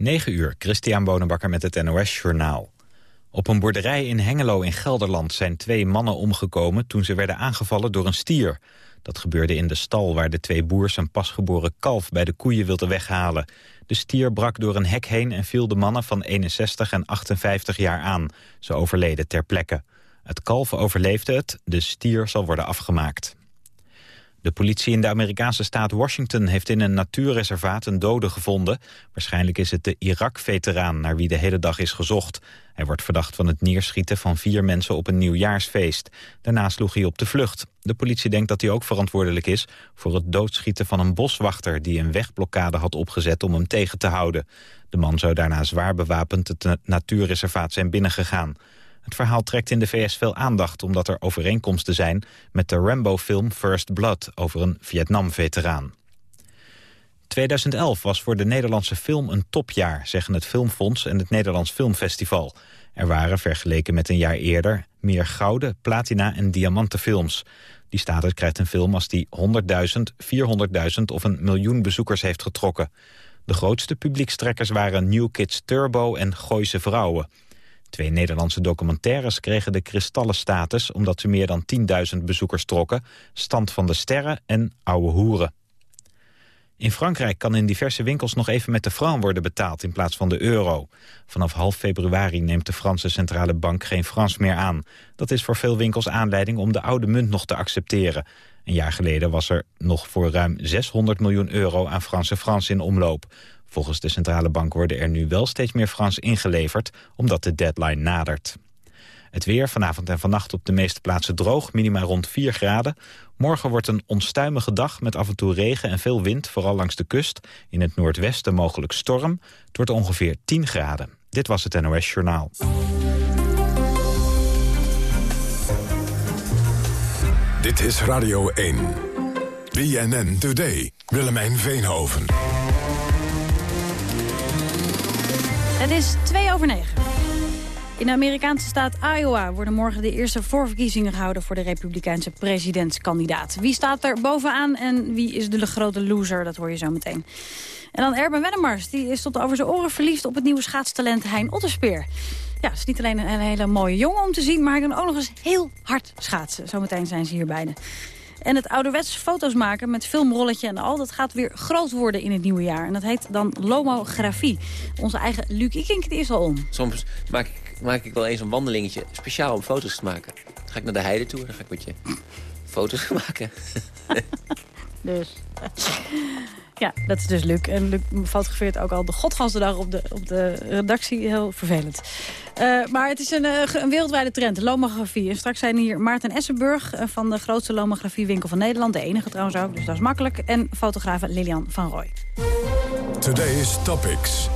9 uur, Christian Bonenbakker met het NOS Journaal. Op een boerderij in Hengelo in Gelderland zijn twee mannen omgekomen... toen ze werden aangevallen door een stier. Dat gebeurde in de stal waar de twee boers een pasgeboren kalf... bij de koeien wilden weghalen. De stier brak door een hek heen en viel de mannen van 61 en 58 jaar aan. Ze overleden ter plekke. Het kalf overleefde het, de stier zal worden afgemaakt. De politie in de Amerikaanse staat Washington heeft in een natuurreservaat een dode gevonden. Waarschijnlijk is het de Irak-veteraan naar wie de hele dag is gezocht. Hij wordt verdacht van het neerschieten van vier mensen op een nieuwjaarsfeest. Daarna sloeg hij op de vlucht. De politie denkt dat hij ook verantwoordelijk is voor het doodschieten van een boswachter... die een wegblokkade had opgezet om hem tegen te houden. De man zou daarna zwaar bewapend het natuurreservaat zijn binnengegaan. Het verhaal trekt in de VS veel aandacht omdat er overeenkomsten zijn met de Rambo-film First Blood over een Vietnam-veteraan. 2011 was voor de Nederlandse film een topjaar, zeggen het Filmfonds en het Nederlands Filmfestival. Er waren, vergeleken met een jaar eerder, meer gouden, platina en diamanten films. Die status krijgt een film als die 100.000, 400.000 of een miljoen bezoekers heeft getrokken. De grootste publiekstrekkers waren New Kids Turbo en Gooise Vrouwen. Twee Nederlandse documentaires kregen de kristallen status... omdat ze meer dan 10.000 bezoekers trokken. Stand van de Sterren en Oude Hoeren. In Frankrijk kan in diverse winkels nog even met de franc worden betaald in plaats van de euro. Vanaf half februari neemt de Franse Centrale Bank geen frans meer aan. Dat is voor veel winkels aanleiding om de oude munt nog te accepteren. Een jaar geleden was er nog voor ruim 600 miljoen euro aan Franse frans in omloop. Volgens de centrale bank worden er nu wel steeds meer Frans ingeleverd... omdat de deadline nadert. Het weer vanavond en vannacht op de meeste plaatsen droog, minima rond 4 graden. Morgen wordt een onstuimige dag met af en toe regen en veel wind, vooral langs de kust. In het noordwesten mogelijk storm. Het wordt ongeveer 10 graden. Dit was het NOS Journaal. Dit is Radio 1. BNN Today. Willemijn Veenhoven. Het is 2 over 9. In de Amerikaanse staat Iowa worden morgen de eerste voorverkiezingen gehouden voor de republikeinse presidentskandidaat. Wie staat er bovenaan en wie is de grote loser, dat hoor je zo meteen. En dan Erben Wennemars, die is tot over zijn oren verliefd op het nieuwe schaatstalent Hein Otterspeer. Ja, het is niet alleen een hele mooie jongen om te zien, maar hij kan ook nog eens heel hard schaatsen. Zometeen zijn ze hier beide. En het ouderwets foto's maken met filmrolletje en al... dat gaat weer groot worden in het nieuwe jaar. En dat heet dan lomografie. Onze eigen Luc Ikink die is al om. Soms maak ik, maak ik wel eens een wandelingetje speciaal om foto's te maken. Dan ga ik naar de heide toe en dan ga ik met je foto's maken. dus... Ja, dat is dus Luc. En Luc fotografeert ook al de godgansdag op de, op de redactie. Heel vervelend. Uh, maar het is een, uh, een, wereldwijde trend, lomografie. En straks zijn hier Maarten Essenburg uh, van de grootste lomografiewinkel van Nederland. De enige trouwens ook, dus dat is makkelijk. En fotografe Lilian van Rooij. Today's Topics.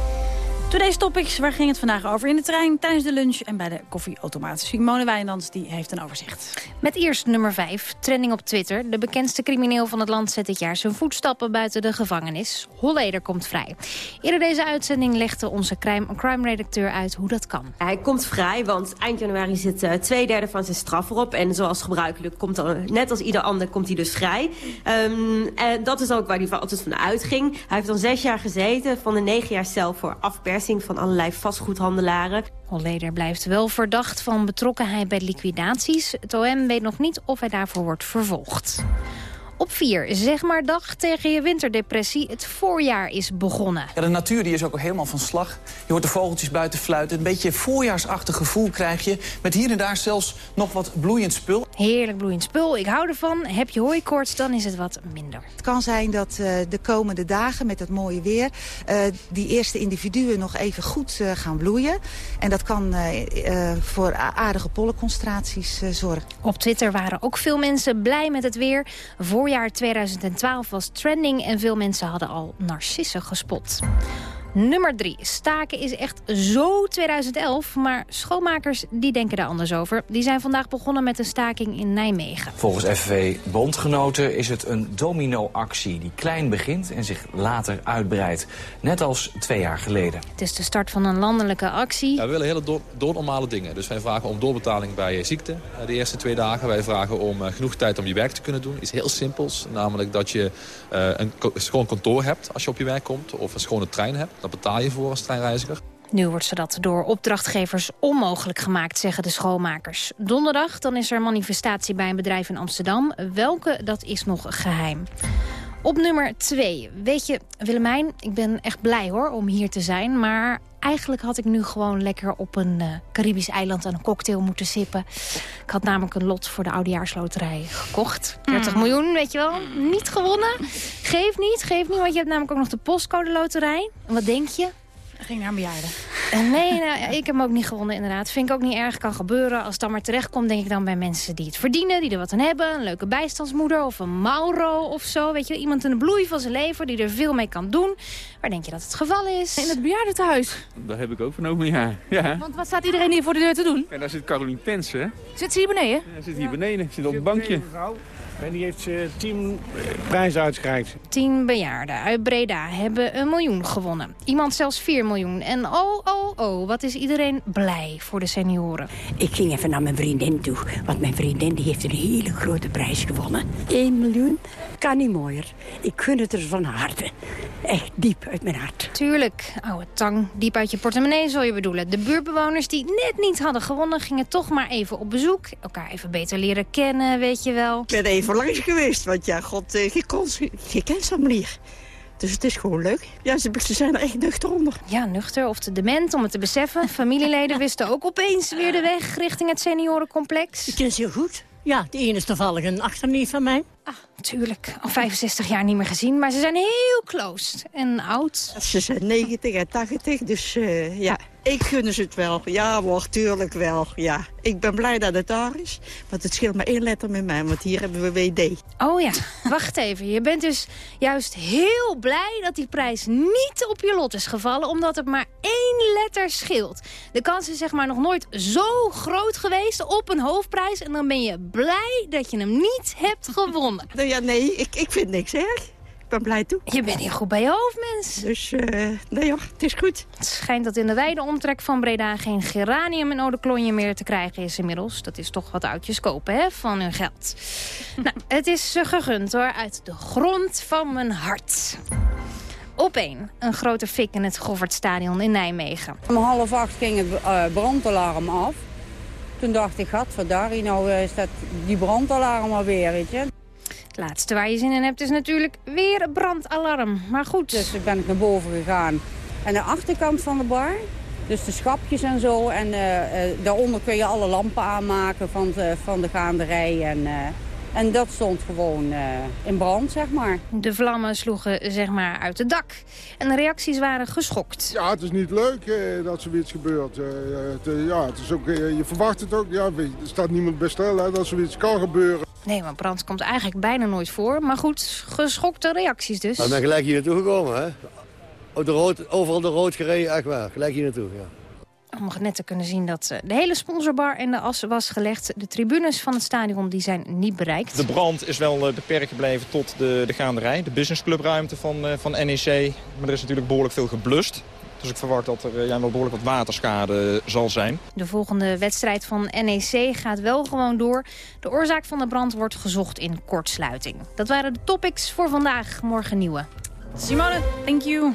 Today's Topics, waar ging het vandaag over? In de trein, tijdens de lunch en bij de koffieautomaat. Simone Wijnands die heeft een overzicht. Met eerst nummer 5, trending op Twitter. De bekendste crimineel van het land zet dit jaar zijn voetstappen buiten de gevangenis. Holleder komt vrij. Eerder deze uitzending legde onze crime-redacteur uit hoe dat kan. Hij komt vrij, want eind januari zit uh, twee derde van zijn straf erop. En zoals gebruikelijk, komt dan, net als ieder ander, komt hij dus vrij. Um, en dat is ook waar hij altijd van uitging. Hij heeft dan zes jaar gezeten, van de negen jaar cel voor van allerlei vastgoedhandelaren. Holleder blijft wel verdacht van betrokkenheid bij liquidaties. Het OM weet nog niet of hij daarvoor wordt vervolgd. Op 4, zeg maar dag tegen je winterdepressie. Het voorjaar is begonnen. Ja, de natuur die is ook helemaal van slag. Je hoort de vogeltjes buiten fluiten. Een beetje voorjaarsachtig gevoel krijg je. Met hier en daar zelfs nog wat bloeiend spul. Heerlijk bloeiend spul. Ik hou ervan. Heb je hooikoorts, dan is het wat minder. Het kan zijn dat uh, de komende dagen met het mooie weer... Uh, die eerste individuen nog even goed uh, gaan bloeien. En dat kan voor aardige pollenconcentraties zorgen. Op Twitter waren ook veel mensen blij met het weer. Voor voorjaar 2012 was trending en veel mensen hadden al narcissen gespot. Nummer 3. Staken is echt zo 2011, maar schoonmakers die denken daar anders over. Die zijn vandaag begonnen met een staking in Nijmegen. Volgens FNV Bondgenoten is het een domino-actie die klein begint en zich later uitbreidt. Net als twee jaar geleden. Het is de start van een landelijke actie. Ja, we willen hele door, doornormale dingen. Dus wij vragen om doorbetaling bij ziekte eh, de eerste twee dagen. Wij vragen om uh, genoeg tijd om je werk te kunnen doen. Iets heel simpels, namelijk dat je uh, een schoon kantoor hebt als je op je werk komt of een schone trein hebt. Dat betaal je voor als treinreiziger. Nu wordt ze dat door opdrachtgevers onmogelijk gemaakt, zeggen de schoonmakers. Donderdag dan is er manifestatie bij een bedrijf in Amsterdam. Welke, dat is nog geheim. Op nummer 2. Weet je, Willemijn, ik ben echt blij hoor om hier te zijn. Maar eigenlijk had ik nu gewoon lekker op een uh, Caribisch eiland aan een cocktail moeten sippen. Ik had namelijk een lot voor de oudejaarsloterij gekocht. 30 miljoen, weet je wel. Niet gewonnen. Geef niet, geef niet, want je hebt namelijk ook nog de postcode loterij. En wat denk je? Ging naar een bejaarde. Nee, nou, ik heb hem ook niet gewonnen inderdaad. Vind ik ook niet erg, kan gebeuren. Als het dan maar terechtkomt, denk ik dan bij mensen die het verdienen. Die er wat aan hebben. Een leuke bijstandsmoeder of een Mauro of zo. Weet je, iemand in de bloei van zijn leven die er veel mee kan doen. Waar denk je dat het geval is? In het bejaardentehuis. Daar heb ik ook vernomen, ja. ja. Want wat staat iedereen hier voor de deur te doen? En daar zit Carolien Pensen. Zit ze hier beneden? Ja, zit hier beneden. Zit op het bankje. En die heeft uh, tien prijzen uitgereikt. Tien bejaarden uit Breda hebben een miljoen gewonnen. Iemand zelfs 4 miljoen. En oh, oh, oh, wat is iedereen blij voor de senioren. Ik ging even naar mijn vriendin toe. Want mijn vriendin die heeft een hele grote prijs gewonnen. 1 miljoen kan niet mooier. Ik gun het er van harte. Echt diep uit mijn hart. Tuurlijk, oude tang. Diep uit je portemonnee zal je bedoelen. De buurtbewoners die net niet hadden gewonnen... gingen toch maar even op bezoek. Elkaar even beter leren kennen, weet je wel. Ik ben even langs geweest. Want ja, god, eh, je, kon, je kent ze niet. Dus het is gewoon leuk. Ja, ze, ze zijn er echt nuchter onder. Ja, nuchter of te dement om het te beseffen. Familieleden wisten ook opeens weer de weg richting het seniorencomplex. Ik ken ze heel goed. Ja, de ene is toevallig een achterneef van mij. Ah, tuurlijk. Al 65 jaar niet meer gezien, maar ze zijn heel close en oud. Ze zijn 90 en 80, dus uh, ja, ik gun ze het wel. Ja hoor, tuurlijk wel. Ja. Ik ben blij dat het daar is, want het scheelt maar één letter met mij, want hier hebben we WD. Oh ja, wacht even. Je bent dus juist heel blij dat die prijs niet op je lot is gevallen, omdat het maar één letter scheelt. De kans is zeg maar nog nooit zo groot geweest op een hoofdprijs en dan ben je blij dat je hem niet hebt gewonnen. Nou ja, nee, ik, ik vind niks erg. Ik ben blij toe. Je bent heel goed bij je hoofd, mens. Dus, uh, nee hoor, het is goed. Het schijnt dat in de wijde omtrek van Breda geen geranium en eau meer te krijgen is inmiddels. Dat is toch wat oudjes kopen, hè, van hun geld. nou, het is gegund, hoor, uit de grond van mijn hart. Op één, een grote fik in het Goffertstadion in Nijmegen. Om half acht ging het uh, brandalarm af. Toen dacht ik, gat, vandaar, nou is dat die brandalarm alweer, weet je. Het laatste waar je zin in hebt is natuurlijk weer brandalarm. Maar goed. Dus toen ben ik naar boven gegaan. En de achterkant van de bar, dus de schapjes en zo. En uh, uh, daaronder kun je alle lampen aanmaken van de, van de gaanderij. En, uh, en dat stond gewoon in brand, zeg maar. De vlammen sloegen zeg maar uit het dak. En de reacties waren geschokt. Ja, het is niet leuk dat zoiets gebeurt. Het, ja, het is ook, je verwacht het ook. Ja, er staat niemand bij stil dat zoiets kan gebeuren. Nee, maar brand komt eigenlijk bijna nooit voor. Maar goed, geschokte reacties dus. Ik ben gelijk hier naartoe gekomen, hè? De rood, overal de rood gereden, echt waar. Gelijk hier naartoe, ja. Om net te kunnen zien dat eh, de hele sponsorbar in de as was gelegd. De tribunes van het stadion die zijn niet bereikt. De brand is wel eh, beperkt gebleven tot de, de gaanderij. De businessclubruimte van, eh, van NEC. Maar er is natuurlijk behoorlijk veel geblust. Dus ik verwacht dat er ja, wel behoorlijk wat waterschade zal zijn. De volgende wedstrijd van NEC gaat wel gewoon door. De oorzaak van de brand wordt gezocht in kortsluiting. Dat waren de topics voor vandaag. Morgen nieuwe. Simone, thank you.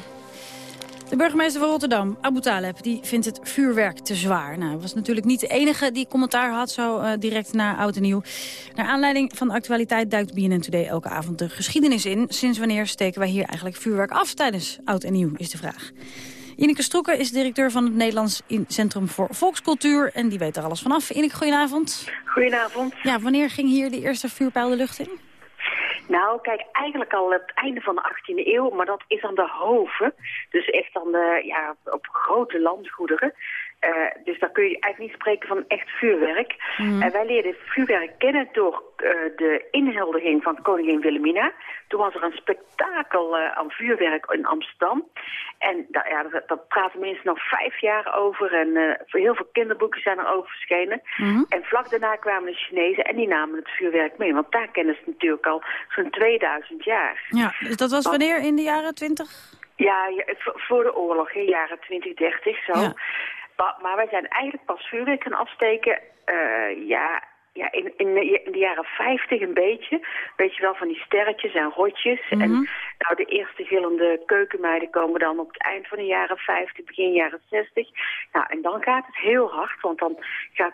De burgemeester van Rotterdam, Abu Taleb, die vindt het vuurwerk te zwaar. Nou, was natuurlijk niet de enige die commentaar had, zo uh, direct na Oud en Nieuw. Naar aanleiding van de actualiteit duikt BNN Today elke avond de geschiedenis in. Sinds wanneer steken wij hier eigenlijk vuurwerk af tijdens Oud en Nieuw, is de vraag. Ineke Stroeken is directeur van het Nederlands Centrum voor Volkscultuur. En die weet er alles vanaf. Ineke, goedenavond. Goedenavond. Ja, wanneer ging hier de eerste vuurpijl de lucht in? Nou, kijk, eigenlijk al het einde van de 18e eeuw, maar dat is aan de hoven. Dus echt dan de, ja, op grote landgoederen. Uh, dus daar kun je eigenlijk niet spreken van echt vuurwerk. Mm. En wij leerden vuurwerk kennen door uh, de inhuldiging van koningin Wilhelmina. Toen was er een spektakel uh, aan vuurwerk in Amsterdam. En daar, ja, dat, praten mensen nog vijf jaar over. En heel veel kinderboeken zijn er over verschenen. Mm. En vlak daarna kwamen de Chinezen en die namen het vuurwerk mee. Want daar kennen ze natuurlijk al zo'n 2000 jaar. Ja, dus dat was wanneer in de jaren 20? Ja, ja voor de oorlog, in jaren 2030 zo. Ja. Maar, wij zijn eigenlijk pas vuurwerk gaan afsteken, uh, ja, ja in, in, de- in de jaren 50 een beetje. Weet je wel, van die sterretjes en rotjes. En nou, de eerste gillende keukenmeiden komen dan op het eind van de jaren 50, begin jaren 60. Nou, en dan gaat het heel hard, want dan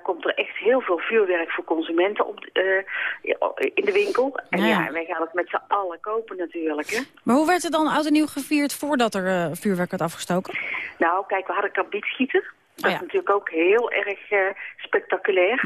komt er echt heel veel vuurwerk voor consumenten op, de- eh, in de winkel. En Ja. ja, wij gaan het met z'n allen kopen natuurlijk, hè. Maar hoe werd het dan oud en nieuw gevierd voordat er eh, vuurwerk werd afgestoken? Nou, kijk, we hadden karbietschieten. Dat is natuurlijk ook heel erg eh, spectaculair.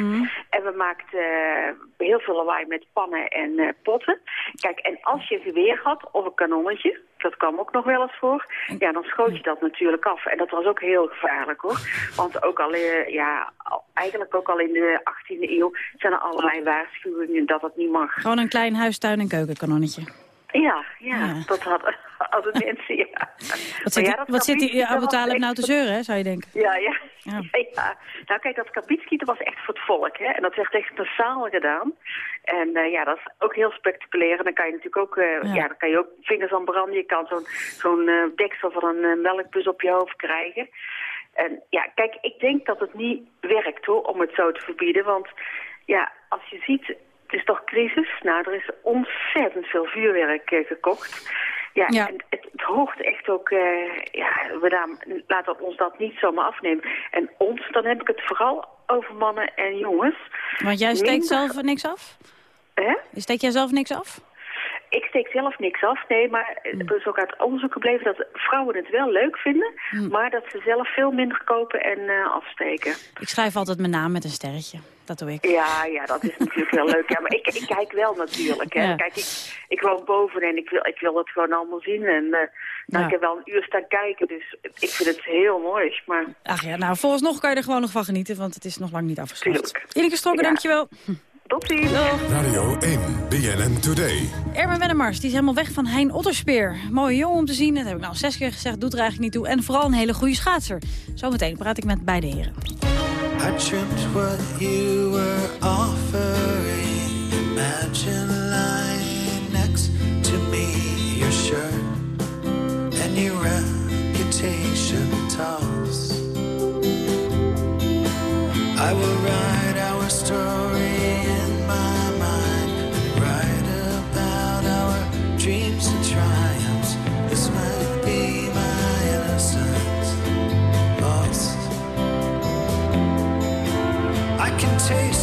En we maakten eh, heel veel lawaai met pannen en eh, potten. Kijk, en als je een geweer had of een kanonnetje, dat kwam ook nog wel eens voor, ja, dan schoot je dat natuurlijk af. En dat was ook heel gevaarlijk hoor. Want ook al, ja, eigenlijk ook al in de 18e eeuw zijn er allerlei waarschuwingen dat het niet mag. Gewoon een klein huistuin- en keukenkanonnetje. Ja, ja, dat hadden, hadden mensen, ja. Wat zit, ja, die- dat wat zit die nou te zeuren, hè, zou je denken? Ja, ja. ja. Nou kijk, dat kabietschieten was echt voor het volk. Hè? En dat werd echt massaal gedaan. En eh, ja, dat is ook heel spectaculair. En dan kan je natuurlijk ook, eh, Ja. dan kan je ook vingers aan branden. Je kan zo'n zo'n eh, deksel van een melkbus op je hoofd krijgen. En ja, kijk, ik denk dat het niet werkt hoor, om het zo te verbieden. Want ja, als je ziet, het is toch crisis. Nou, er is ontzettend veel vuurwerk eh, gekocht. Ja, Ja. en het, het hoogt echt ook, eh, ja, we daar, laten we ons dat niet zomaar afnemen. En ons, dan heb ik het vooral over mannen en jongens. Want jij steekt Minder- zelf niks af? Hè? Steek jij zelf niks af? Ik steek zelf niks af, nee, maar er is ook uit onderzoek gebleven dat vrouwen het wel leuk vinden, maar dat ze zelf veel minder kopen en eh, afsteken. Ik schrijf altijd mijn naam met een sterretje. Dat doe ik. Ja, ja, dat is natuurlijk heel leuk. Ja, maar ik, ik kijk wel natuurlijk. Hè. Ja. Kijk, ik, ik woon boven en ik wil, ik wil het gewoon allemaal zien. En eh, nou, Ja. ik heb wel een uur staan kijken, dus ik vind het heel mooi. Maar Ach ja, nou, vooralsnog kan je er gewoon nog van genieten, want het is nog lang niet afgesloten. Ineke Strokken, dankjewel. Tot ziens. Radio 1, BNN Today. Erwin Wennemars, die is helemaal weg van Hein Otterspeer. Mooie jongen om te zien, dat heb ik nou zes keer gezegd, doet er eigenlijk niet toe. En vooral een hele goede schaatser. Zometeen praat ik met beide heren. I dreamt what you were offering. Imagine lying next to me, your shirt and your reputation toss. I will write our story taste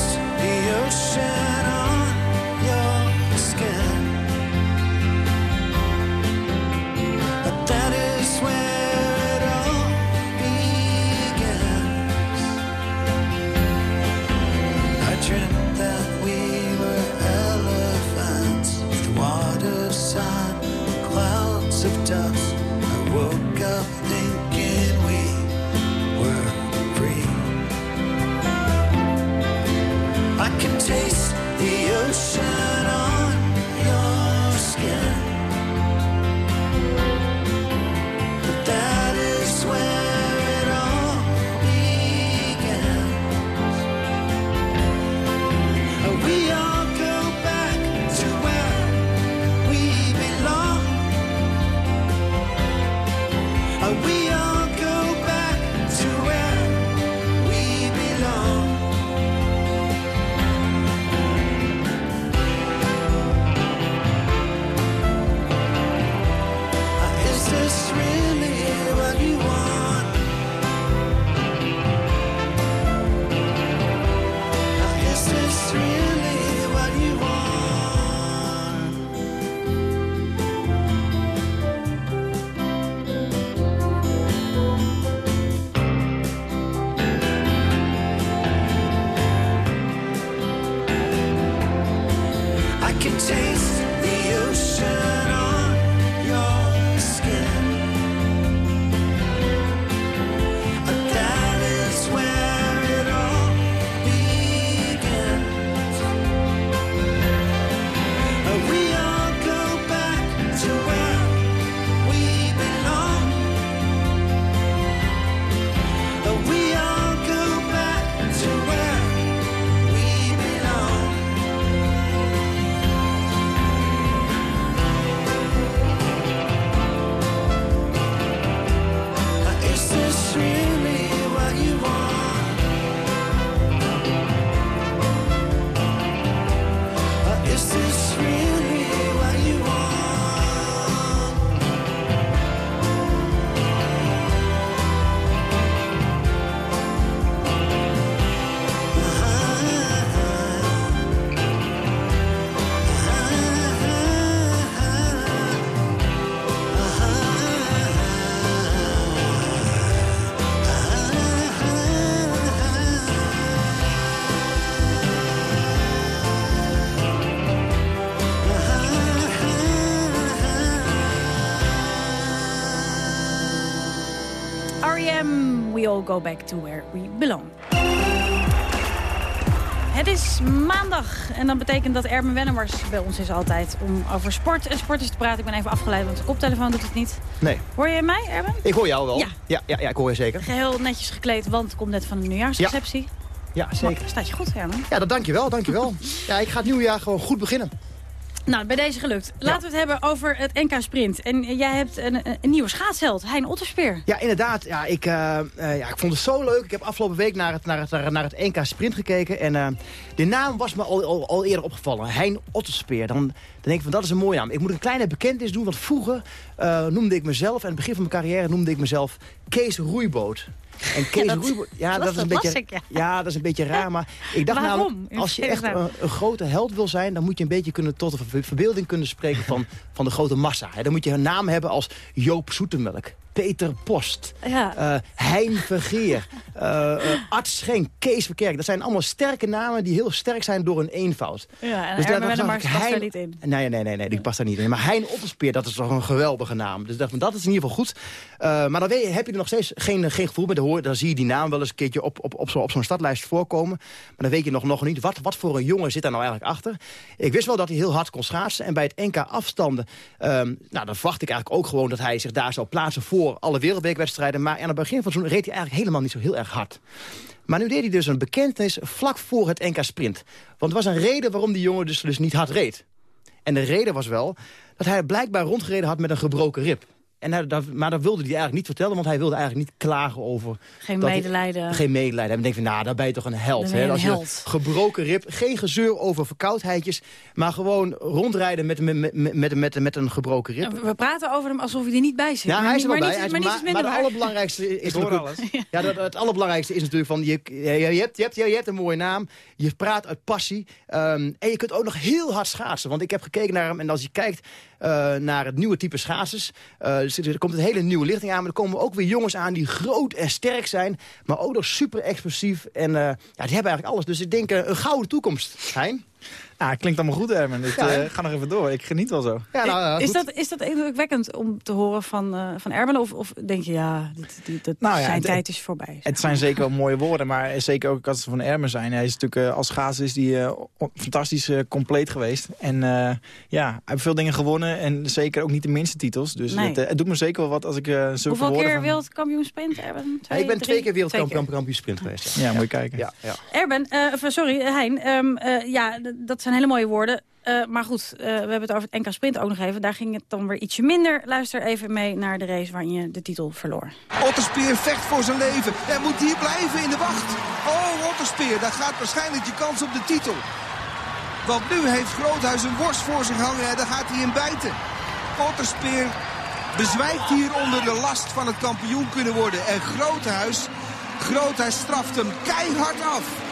ocean all go back to where we belong. Het is maandag en dat betekent dat Erben Wennemars bij ons is altijd om over sport en sporters te praten. Ik ben even afgeleid, want de koptelefoon doet het niet. Nee. Hoor je mij, Erben? Ik hoor jou wel. Ja. Ja, ja, ja, ik hoor je zeker. Geheel netjes gekleed, want het komt net van de nieuwjaarsreceptie. Ja, zeker. Maar staat je goed, Erben? Ja, dat dank je wel, dank je wel. Ja, ik ga het nieuwjaar gewoon goed beginnen. Nou, bij deze gelukt. Laten we het hebben over het NK Sprint. En jij hebt een, een nieuwe schaatsheld, Hein Otterspeer. Ja, inderdaad. Ja, ik, eh, eh, ja, ik vond het zo leuk. Ik heb afgelopen week naar het, naar het, naar het NK Sprint gekeken. En eh, de naam was me al, al, al eerder opgevallen. Hein Otterspeer. Dan, dan denk ik van, dat is een mooie naam. Ik moet een kleine bekentenis doen. Want vroeger eh, noemde ik mezelf, aan het begin van mijn carrière, noemde ik mezelf Kees Roeiboot. En Kees dat- ja, dat- is een beetje, ik, ja. dat is een beetje raar. Maar ik dacht Waarom? namelijk, als je echt een, een grote held wil zijn, dan moet je een beetje kunnen tot de ver- verbeelding kunnen spreken van, van de grote massa. Hè. Dan moet je een naam hebben als Joop Zoetemelk. Peter Post, Ja. eh, Hein Vergeer, eh eh, Art Schenk, Kees Verkerk. Dat zijn allemaal sterke namen die heel sterk zijn door hun eenvoud. Ja, en Dus daar- ik past daar niet in. Nee, nee, nee, nee, die past daar niet in. Maar Hein Otterspeer, dat is toch een geweldige naam. Dus dacht, van, dat is in ieder geval goed. Maar dan weet je, heb je er nog steeds geen, geen gevoel bij. Dan, hoor, dan zie je die naam wel eens een keertje op, op, op, zo, op zo'n stadlijst voorkomen. Maar dan weet je nog, nog niet, wat, wat voor een jongen zit daar nou eigenlijk achter. Ik wist wel dat hij heel hard kon schaatsen. En bij het NK afstanden, ehm, nou, dan verwacht ik eigenlijk ook gewoon... dat hij zich daar zou plaatsen voor alle wereldbekerwedstrijden. Maar aan het begin van seizoen reed hij eigenlijk helemaal niet zo heel erg hard. Maar nu deed hij dus een bekentenis vlak voor het NK Sprint. Want er was een reden waarom die jongen dus, dus niet hard reed. En de reden was wel dat hij blijkbaar rondgereden had met een gebroken rib. En hij, dat, maar dat wilde hij eigenlijk niet vertellen, want hij wilde eigenlijk niet klagen over... Geen hij- medelijden. geen medelijden. En dan denk je, van, nou, dan ben je toch een held. Hè? een Als je held. gebroken rib, geen gezeur over verkoudheidjes... maar gewoon rondrijden met, met, met, met, met, met een gebroken rib. We praten over hem alsof hij er niet bij zit. Ja, Maar hij is er wel maar bij. Maar het allerbelangrijkste is Ik hoor natuurlijk... Ja, dat, het allerbelangrijkste is natuurlijk van... Je, je, je, hebt, je, hebt, je hebt een mooie naam, je praat uit passie... ehm, en je kunt ook nog heel hard schaatsen. Want ik heb gekeken naar hem en als je kijkt eh, naar het nieuwe type schaatsers... eh, dus er komt een hele nieuwe lichting aan... maar er komen ook weer jongens aan die groot en sterk zijn... maar ook nog super explosief. En eh, ja, die hebben eigenlijk alles. Dus ik denk een gouden toekomst, Hein. Ja, klinkt allemaal goed, Herman. Ik Ja, eh, ga nog even door. Ik geniet wel zo. Ja, nou, ja, is, goed. dat, is dat indrukwekkend om te horen van, eh van Erben? Of, of denk je, ja, dit, dit, dit- Nou ja, zijn het- tijd is voorbij? Het zijn zeker wel mooie woorden, maar zeker ook als ze van Ermen zijn. Hij is natuurlijk eh, als schaatser is die, eh, fantastisch eh, compleet geweest. En eh, ja, hij heeft veel dingen gewonnen en zeker ook niet de minste titels. Dus Nee. het, eh, het doet me zeker wel wat als ik eh zulke Hoeveel woorden keer van... wereldkampioen sprint, Erben? Ja, ik ben twee keer Twee wereldkampioen sprint geweest. Ja, moet je kijken. Ja, ja. Erben, eh, sorry, Hein. ehm, eh, ja, dat zijn hele mooie woorden. Eh, maar goed, eh, we hebben het over het NK Sprint ook nog even. Daar ging het dan weer ietsje minder. Luister even mee naar de race waarin je de titel verloor. Otterspeer vecht voor zijn leven. Hij moet hier blijven in de wacht. Oh, Otterspeer, daar gaat waarschijnlijk je kans op de titel. Want nu heeft Groothuis een worst voor zich hangen en daar gaat hij in bijten. Otterspeer bezwijkt hier onder de last van het kampioen kunnen worden. En Groothuis, Groothuis straft hem keihard af.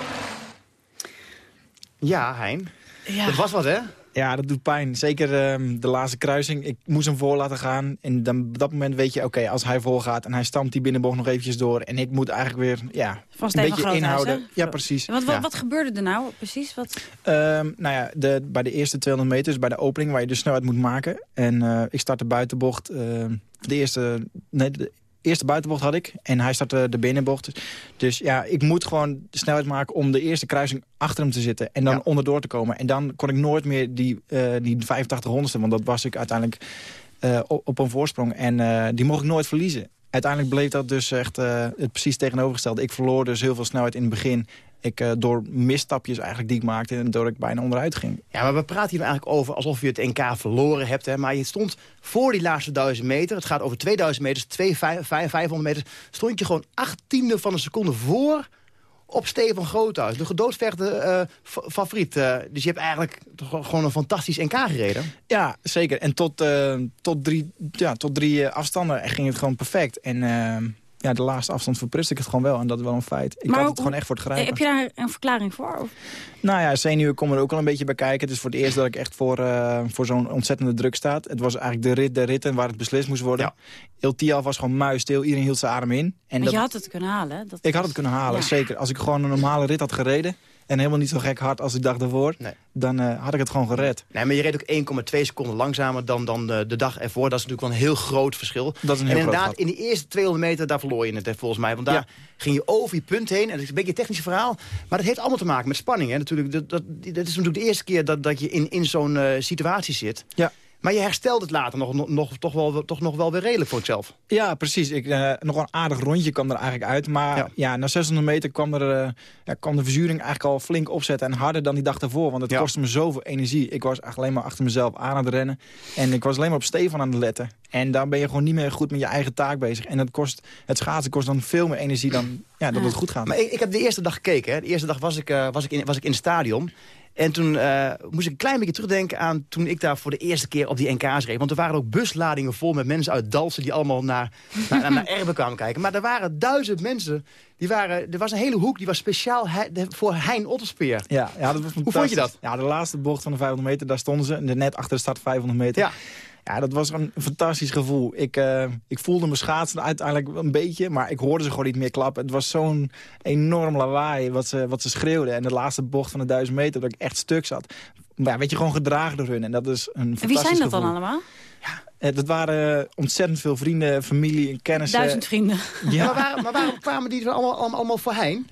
Ja, Hein. Ja. Dat was wat, hè? Ja, dat doet pijn. Zeker ehm, de laatste kruising. Ik moest hem voor laten gaan. En dan, op dat moment weet je, oké, als hij voorgaat... en hij stampt die binnenbocht nog eventjes door... en ik moet eigenlijk weer ja, Van een beetje inhouden. hè? Ja, precies. Wat, wat, Ja. wat gebeurde er nou precies? Wat... Ehm, nou ja, de, bij de eerste 200 meter, dus bij de opening... waar je de snelheid moet maken. En eh, ik start de buitenbocht. ehm, de eerste... Nee, de eerste buitenbocht had ik. En hij startte de binnenbocht. Dus ja, ik moet gewoon de snelheid maken... om de eerste kruising achter hem te zitten. En dan onderdoor te komen. En dan kon ik nooit meer die, eh die 85 honderdste... want dat was ik uiteindelijk eh, op, een voorsprong. En eh, die mocht ik nooit verliezen. Uiteindelijk bleef dat dus echt het precies tegenovergestelde. Ik verloor dus heel veel snelheid in het begin. Ik, eh, door misstapjes eigenlijk die ik maakte... en door ik bijna onderuit ging. Ja, maar we praten hier eigenlijk over alsof je het NK verloren hebt. Hè? Maar je stond voor die laatste duizend meter. Het gaat over 2000 meters, 2, 500 meters. Stond je gewoon achttiende van een seconde voor op Stefan Groothuis. De gedoodvergde eh, fa- favoriet. eh, dus je hebt eigenlijk gewoon een fantastisch NK gereden. Ja, zeker. En tot, tot drie, ja, tot drie afstanden ging het gewoon perfect. En ja, de laatste afstand verprutste ik het gewoon wel. En dat is wel een feit. Ik Maar had het hoe- gewoon echt voor het grijpen. Heb je daar een verklaring voor? Of? Nou ja, zenuwen komen er ook al een beetje bij kijken. Het is voor het eerst dat ik echt voor, eh, voor zo'n ontzettende druk sta. Het was eigenlijk de rit der ritten waar het beslist moest worden. Tiaf was gewoon muisstil. Iedereen hield zijn adem in. En dat, je had het kunnen halen. Dat ik had het kunnen halen, Ja. zeker. Als ik gewoon een normale rit had gereden... en helemaal niet zo gek hard als ik dacht ervoor... dan eh, had ik het gewoon gered. Nee, maar je reed ook 1,2 seconden langzamer dan, dan de, de dag ervoor. Dat is natuurlijk wel een heel groot verschil. Dat is een en heel groot inderdaad, in die eerste 200 meter, daar verloor je het hè, volgens mij. Want daar Ja. ging je over je punt heen. En dat is een beetje een technisch verhaal. Maar dat heeft allemaal te maken met spanning. Hè. Natuurlijk, dat, dat, dat is natuurlijk de eerste keer dat, dat je in, in zo'n eh, situatie zit. Ja. Maar je herstelt het later nog, nog, nog, toch, wel, toch nog wel weer redelijk voor jezelf. Ja, precies. Ik, eh, nog een aardig rondje kwam er eigenlijk uit. Maar ja, na 600 meter kwam, er, eh, ja, kwam de verzuring eigenlijk al flink opzetten. En harder dan die dag daarvoor. Want het kostte me zoveel energie. Ik was eigenlijk alleen maar achter mezelf aan het rennen. En ik was alleen maar op Stefan aan het letten. En dan ben je gewoon niet meer goed met je eigen taak bezig. En dat kost, het schaatsen kost dan veel meer energie dan ja, dat het goed gaat. Maar ik, ik heb de eerste dag gekeken. Hè. De eerste dag was ik, eh, was ik, in, was ik in het stadion. En toen eh, moest ik een klein beetje terugdenken aan toen ik daar voor de eerste keer op die NK's reed. Want er waren ook busladingen vol met mensen uit Dalsen die allemaal naar, naar, naar, Erben kwamen kijken. Maar er waren duizend mensen. Die waren, er was een hele hoek die was speciaal he- de- voor Hein Otterspeer. Ja, ja, dat was Hoe vond je dat? Ja, de laatste bocht van de 500 meter, daar stonden ze. Net achter de start 500 meter. Ja. Ja, dat was een fantastisch gevoel. Ik, eh, ik voelde me schaatsen uiteindelijk een beetje, maar ik hoorde ze gewoon niet meer klappen. Het was zo'n enorm lawaai wat ze, wat ze schreeuwden. En de laatste bocht van de 1000 meter, dat ik echt stuk zat. Maar ja, weet je, gewoon gedragen door hun. En dat is een En fantastisch wie zijn dat dan gevoel. allemaal? Eh, dat waren ontzettend veel vrienden, familie en kennissen. Duizend vrienden. Ja. Maar, waarom, maar waarom kwamen die er allemaal, allemaal, allemaal voor Hein?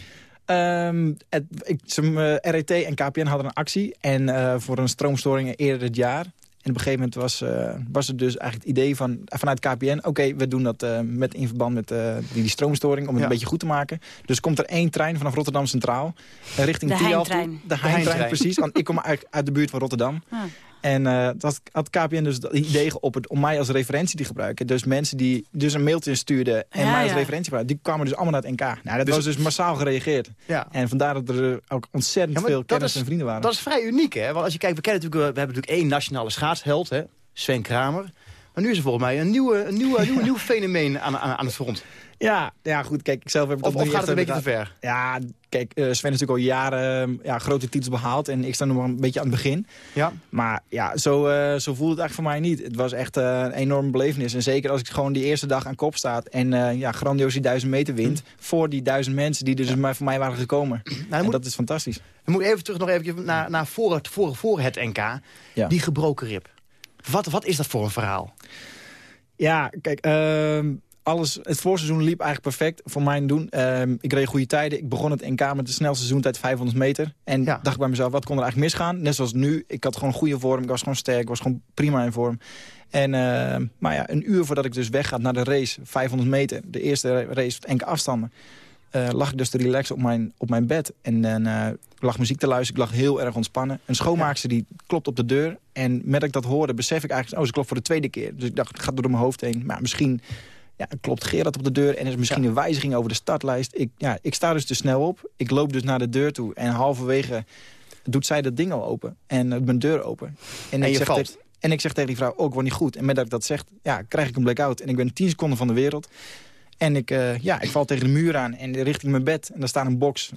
Ehm, het, ik, ze, eh, RET en KPN hadden een actie en, eh, voor een stroomstoring eerder dit jaar. En op een gegeven moment was, eh, was het dus eigenlijk het idee van, vanuit KPN... oké, we doen dat eh, met, in verband met eh, die, die stroomstoring om het Ja. een beetje goed te maken. Dus komt er één trein vanaf Rotterdam Centraal richting De Tialf. De De Heintrein, Heintrein. precies. Want ik kom eigenlijk uit de buurt van Rotterdam. Ah. En eh, dat had KPN dus het idee geopperd om mij als referentie te gebruiken. Dus mensen die dus een mailtje stuurden en Ja, mij als ja. referentie gebruikten... die kwamen dus allemaal naar het NK. Nou, dat Dus- was dus massaal gereageerd. Ja. En vandaar dat er ook ontzettend veel dat kennis is- en vrienden waren. Dat is vrij uniek, hè? Want als je kijkt, we, kennen natuurlijk, we hebben natuurlijk één nationale schaatsheld, hè? Sven Kramer. Maar nu is er volgens mij een, nieuwe, een, nieuwe, een nieuw, nieuw fenomeen aan, aan, aan het front. Ja, ja, goed, kijk, ik zelf heb het Of, of gaat het een beetje te ver? Ja, kijk, eh, Sven is natuurlijk al jaren eh, ja, grote titels behaald. En ik sta nog maar een beetje aan het begin. Ja. Maar ja, zo, eh, zo voelde het eigenlijk voor mij niet. Het was echt een enorme belevenis. En zeker als ik gewoon die eerste dag aan kop sta... en ja, grandioos die duizend meter wint... Hm. voor die duizend mensen die er dus maar voor mij waren gekomen. en moet- dat is fantastisch. We moeten even terug nog even naar, naar voor, het, voor, voor het NK. Ja. Die gebroken rib. Wat, wat is dat voor een verhaal? Ja, kijk, ehm, alles, het voorseizoen liep eigenlijk perfect voor mijn doen. Ehm, ik reed goede tijden. Ik begon het NK met de snelste seizoentijd 500 meter. En dacht ik bij mezelf, wat kon er eigenlijk misgaan? Net zoals nu. Ik had gewoon goede vorm. Ik was gewoon sterk. Ik was gewoon prima in vorm. En ehm, maar ja, een uur voordat ik dus wegga naar de race, 500 meter. De eerste race, enkele afstanden. eh, lag ik dus te relaxen op mijn, op mijn bed. En eh, ik lag muziek te luisteren. Ik lag heel erg ontspannen. Een schoonmaakster die klopt op de deur. En met dat ik dat hoorde, besef ik eigenlijk... oh, ze klopt voor de tweede keer. Dus ik dacht, het gaat door mijn hoofd heen. Maar misschien ja, klopt Gerard op de deur... en er is misschien een wijziging over de startlijst. Ik, ja, ik sta dus te snel op. Ik loop dus naar de deur toe. En halverwege doet zij dat ding al open. En eh, mijn deur open. En ik je zeg valt. tegen- en ik zeg tegen die vrouw, oh, ik word niet goed. En met dat ik dat zeg, ja, krijg ik een blackout. En ik ben 10 seconden van de wereld. En ik, eh, ja, ik val tegen de muur aan en richting mijn bed. En daar staat een box.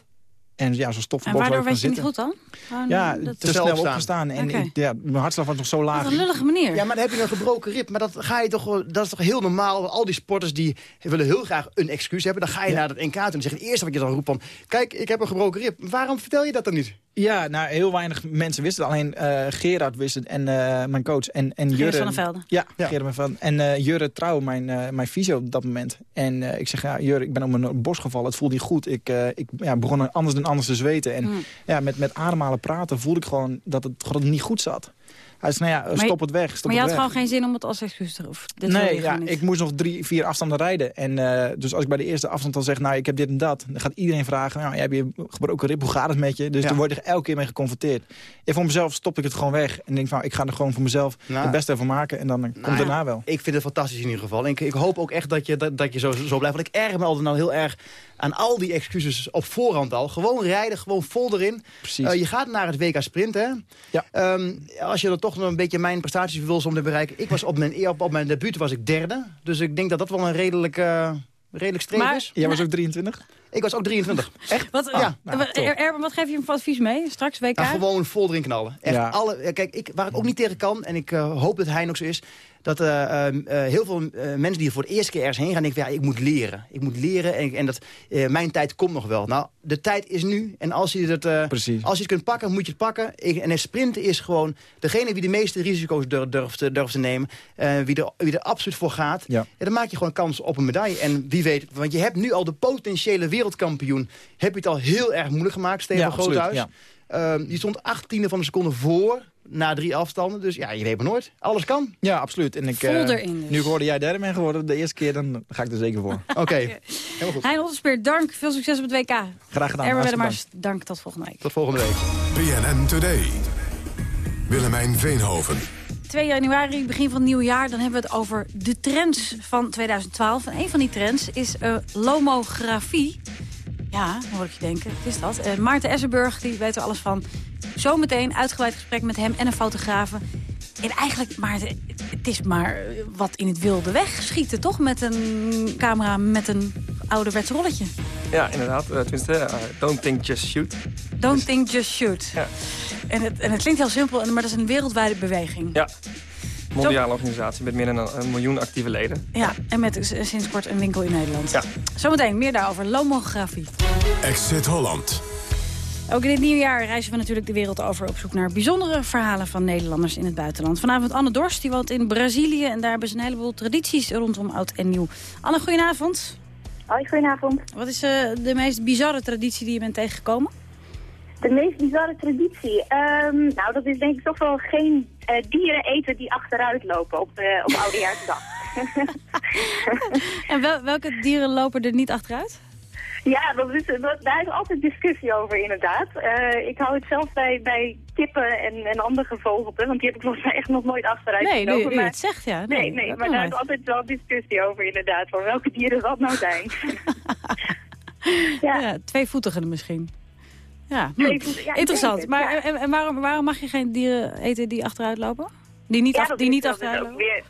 En ja, zo'n En stoffenbox waardoor je niet goed dan? Gewoon, Ja, dat- te snel opgestaan. En ja, mijn hartslag was nog zo laag. Wat een lullige manier. Ja, maar dan heb je een gebroken rib. Maar dat, ga je toch, dat is toch heel normaal. Al die sporters die willen heel graag een excuus hebben. Dan ga je naar het NK toe en dan zeg je het eerste wat je dan roept van... Kijk, ik heb een gebroken rib. Waarom vertel je dat dan niet? Ja, nou, heel weinig mensen wisten het. Alleen eh, Gerard wist het en eh, mijn coach. En, en Gerard Jurre, van der Velde. Ja, Gerard van Velde. En eh, Jurre Trouw, mijn, eh, mijn fysio op dat moment. En eh, ik zeg, ja, Jurre, ik ben op mijn bos gevallen. Het voelde niet goed. Ik, eh, ik ja, begon anders dan anders te zweten. En Hmm. ja, met, met ademhalen praten voelde ik gewoon dat het gewoon niet goed zat. Hij zei, nou ja, stop het weg, stop maar je het had weg. gewoon geen zin om het als excuus te of dit wil je Nee, ja, ik moest nog drie, vier afstanden rijden. En eh, dus als ik bij de eerste afstand al zeg, nou, ik heb dit en dat... dan gaat iedereen vragen, nou, heb je gebroken rib, hoe gaat het met je? Dus Ja. dan word je er elke keer mee geconfronteerd. En voor mezelf stop ik het gewoon weg. En denk van, ik ga er gewoon voor mezelf Nou, het beste van maken. En dan komt Nou het ja, daarna wel. Ik vind het fantastisch in ieder geval. En ik, ik hoop ook echt dat je, dat, dat je zo, zo blijft. Want ik erger me altijd nou heel erg aan al die excuses op voorhand al. Gewoon rijden, gewoon vol erin. Precies. Eh, je gaat naar het WK Sprint, hè? Ja. Ehm, als je dan toch nog een beetje mijn prestaties wil om te bereiken. Ik was op mijn, op, op mijn debuut was ik derde. Dus ik denk dat dat wel een redelijk, eh redelijk streef Maar- is. Jij was ook 23? Ik was ook 23. Echt? Wat, Ja. eh, wat- Er- Erben, wat geef je hem voor advies mee? Straks WK? Nou, gewoon vol erin knallen. Echt Ja. alle, kijk, ik, waar ik ook niet tegen kan, en ik eh, hoop dat hij nog zo is... dat eh, eh, eh, heel veel eh, mensen die er voor de eerste keer ergens heen gaan... denken, van, ja, ik moet leren. Ik moet leren en, en dat, mijn tijd komt nog wel. Nou, de tijd is nu. En als je het, eh, als je het kunt pakken, moet je het pakken. Ik, en het sprinten is gewoon degene die de meeste risico's dur- durft, te- durft te nemen. wie, er, wie er absoluut voor gaat. Ja. dan maak je gewoon kans op een medaille. En wie weet, want je hebt nu al de potentiële wereldkampioen... heb je het al heel erg moeilijk gemaakt, Steven Ja, absoluut, Groothuis. ja. Ehm, die stond achttiende van een seconde voor na drie afstanden. Dus ja, je weet maar nooit. Alles kan. Ja, absoluut. En ik, Vol eh, erin dus. Nu hoorde jij derde ben geworden, de eerste keer, dan ga ik er zeker voor. Oké, helemaal goed. Hein Otterspeer, dank. Veel succes op het WK. Graag gedaan. Erwin Wedemars, dank. Tot volgende week. Tot volgende week. BNN Today. Willemijn Veenhoven. 2 januari, begin van het nieuwe jaar, dan hebben we het over de trends van 2012. En een van die trends is eh, lomografie. Ja, dan hoor ik je denken, wat is dat? Eh, Maarten Essenburg, die weet er alles van. Zometeen uitgebreid gesprek met hem en een fotografe. En eigenlijk, Maarten, het is maar eh, wat in het wilde weg schieten, toch? Met een camera met een ouderwets rolletje. Ja, inderdaad. Uh, tenminste, uh, don't think, just shoot. Don't think, just shoot. Ja. En, het, en het klinkt heel simpel, maar dat is een wereldwijde beweging. Ja. Mondiale organisatie met meer dan een, een, miljoen actieve leden. Ja, en met sinds kort een winkel in Nederland. Ja. Zometeen meer daarover. Lomografie. Exit Holland. Ook in dit nieuwe jaar reizen we natuurlijk de wereld over op zoek naar bijzondere verhalen van Nederlanders in het buitenland. Vanavond Anne Dorst, die woont in Brazilië en daar hebben ze een heleboel tradities rondom oud en nieuw. Anne, goedenavond. Hoi, goedenavond. Wat is uh, de meest bizarre traditie die je bent tegengekomen? De meest bizarre traditie? Um, nou, dat is denk ik toch wel geen uh, dieren eten die achteruit lopen op, uh, op Oudejaarsdag. en wel, welke dieren lopen er niet achteruit? Ja, dat is, dat, daar is altijd discussie over inderdaad. Uh, ik hou het zelf bij, bij kippen en, en andere gevogelte, want die heb ik volgens mij echt nog nooit achteruit nee. Nee, het zegt, ja. Nee, nee, nee maar daar is altijd wel discussie over inderdaad, voor welke dieren dat nou zijn. ja. ja, tweevoetigen misschien. Ja, ja interessant. Het, maar en, en waarom, waarom mag je geen dieren eten die achteruit lopen? Die niet, ja, af, die niet achteruit lopen? Weer...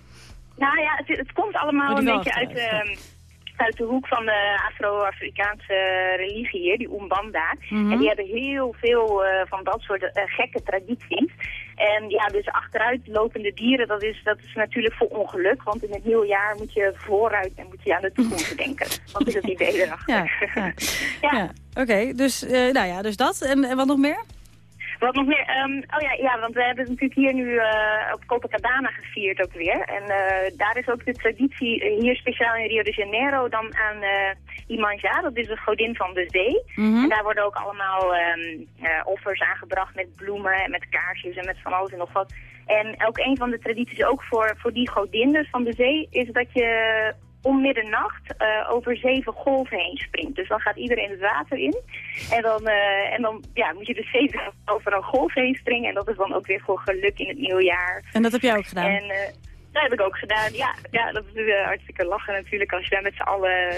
Nou ja, het, het komt allemaal oh, een beetje uit... Uh, uit de hoek van de Afro-Afrikaanse religie hier, die Umbanda. Mm -hmm. En die hebben heel veel uh, van dat soort uh, gekke tradities. En ja, dus achteruitlopende dieren, dat is, dat is natuurlijk voor ongeluk. Want in het nieuwe jaar moet je vooruit en moet je aan de toekomst denken. Dat is het idee erachter. Ja, ja. ja. ja. oké. Okay, dus, uh, nou ja, dus dat. En, en wat nog meer? Wat nog meer? Um, oh ja, ja, want we hebben het natuurlijk hier nu uh, op Copacabana gevierd ook weer. En uh, daar is ook de traditie uh, hier speciaal in Rio de Janeiro dan aan Imanja. Dat is de godin van de zee. Mm -hmm. En daar worden ook allemaal um, offers aangebracht met bloemen en met kaarsjes en met van alles en nog wat. En ook een van de tradities ook voor, voor die godin dus van de zee is dat je om middernacht uh, over zeven golven heen springt. Dus dan gaat iedereen het water in. En dan, uh, en dan ja, moet je dus zeven over een golf heen springen. En dat is dan ook weer voor geluk in het nieuwe jaar. En dat heb jij ook gedaan? En, uh, dat heb ik ook gedaan. Ja, ja dat is hartstikke lachen natuurlijk als je daar met z'n allen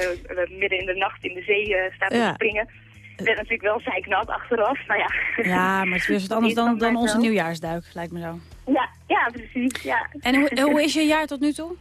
midden in de nacht in de zee staat ja. te springen. Het werd natuurlijk wel zeiknat achteraf, maar ja. Ja, maar het is weer wat anders dan, dan onze nieuwjaarsduik, lijkt me zo. Ja, ja precies. Ja. En hoe, hoe is je jaar tot nu toe?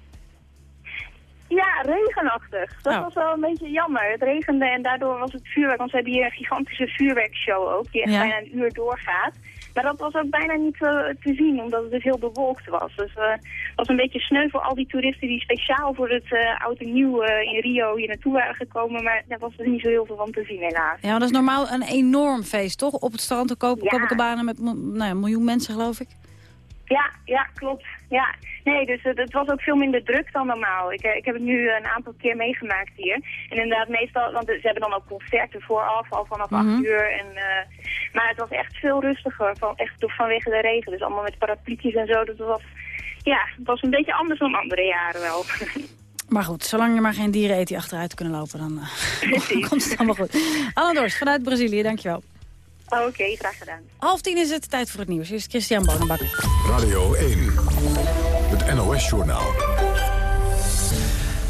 Ja, regenachtig. Dat Oh. was wel een beetje jammer. Het regende en daardoor was het vuurwerk. Want we hebben hier een gigantische vuurwerkshow ook, die echt Ja. bijna een uur doorgaat. Maar dat was ook bijna niet uh, te zien, omdat het dus heel bewolkt was. Dus uh, het was een beetje sneu voor al die toeristen die speciaal voor het uh, oud en nieuw in Rio hier naartoe waren gekomen. Maar daar was er niet zo heel veel van te zien helaas. Ja, want dat is normaal een enorm feest, toch? Op het strand te kopen, Ja. Copacabana met nou, ja, een miljoen mensen, geloof ik. Ja, ja, klopt. Ja. Nee, dus het, het was ook veel minder druk dan normaal. Ik, eh, ik heb het nu een aantal keer meegemaakt hier. En inderdaad, meestal, want ze hebben dan ook concerten vooraf, al vanaf Mhm. acht uur. En, eh, maar het was echt veel rustiger, van, echt vanwege de regen. Dus allemaal met parapluutjes en zo. Dus het was, ja, het was een beetje anders dan andere jaren wel. Maar goed, zolang je maar geen dieren eet die achteruit kunnen lopen, dan eh, komt het allemaal goed. Dorst vanuit Brazilië, dankjewel. Oké, okay, graag gedaan. Half tien is het tijd voor het nieuws. Hier is Christian Bonenbakker. Radio 1. Het NOS-journaal.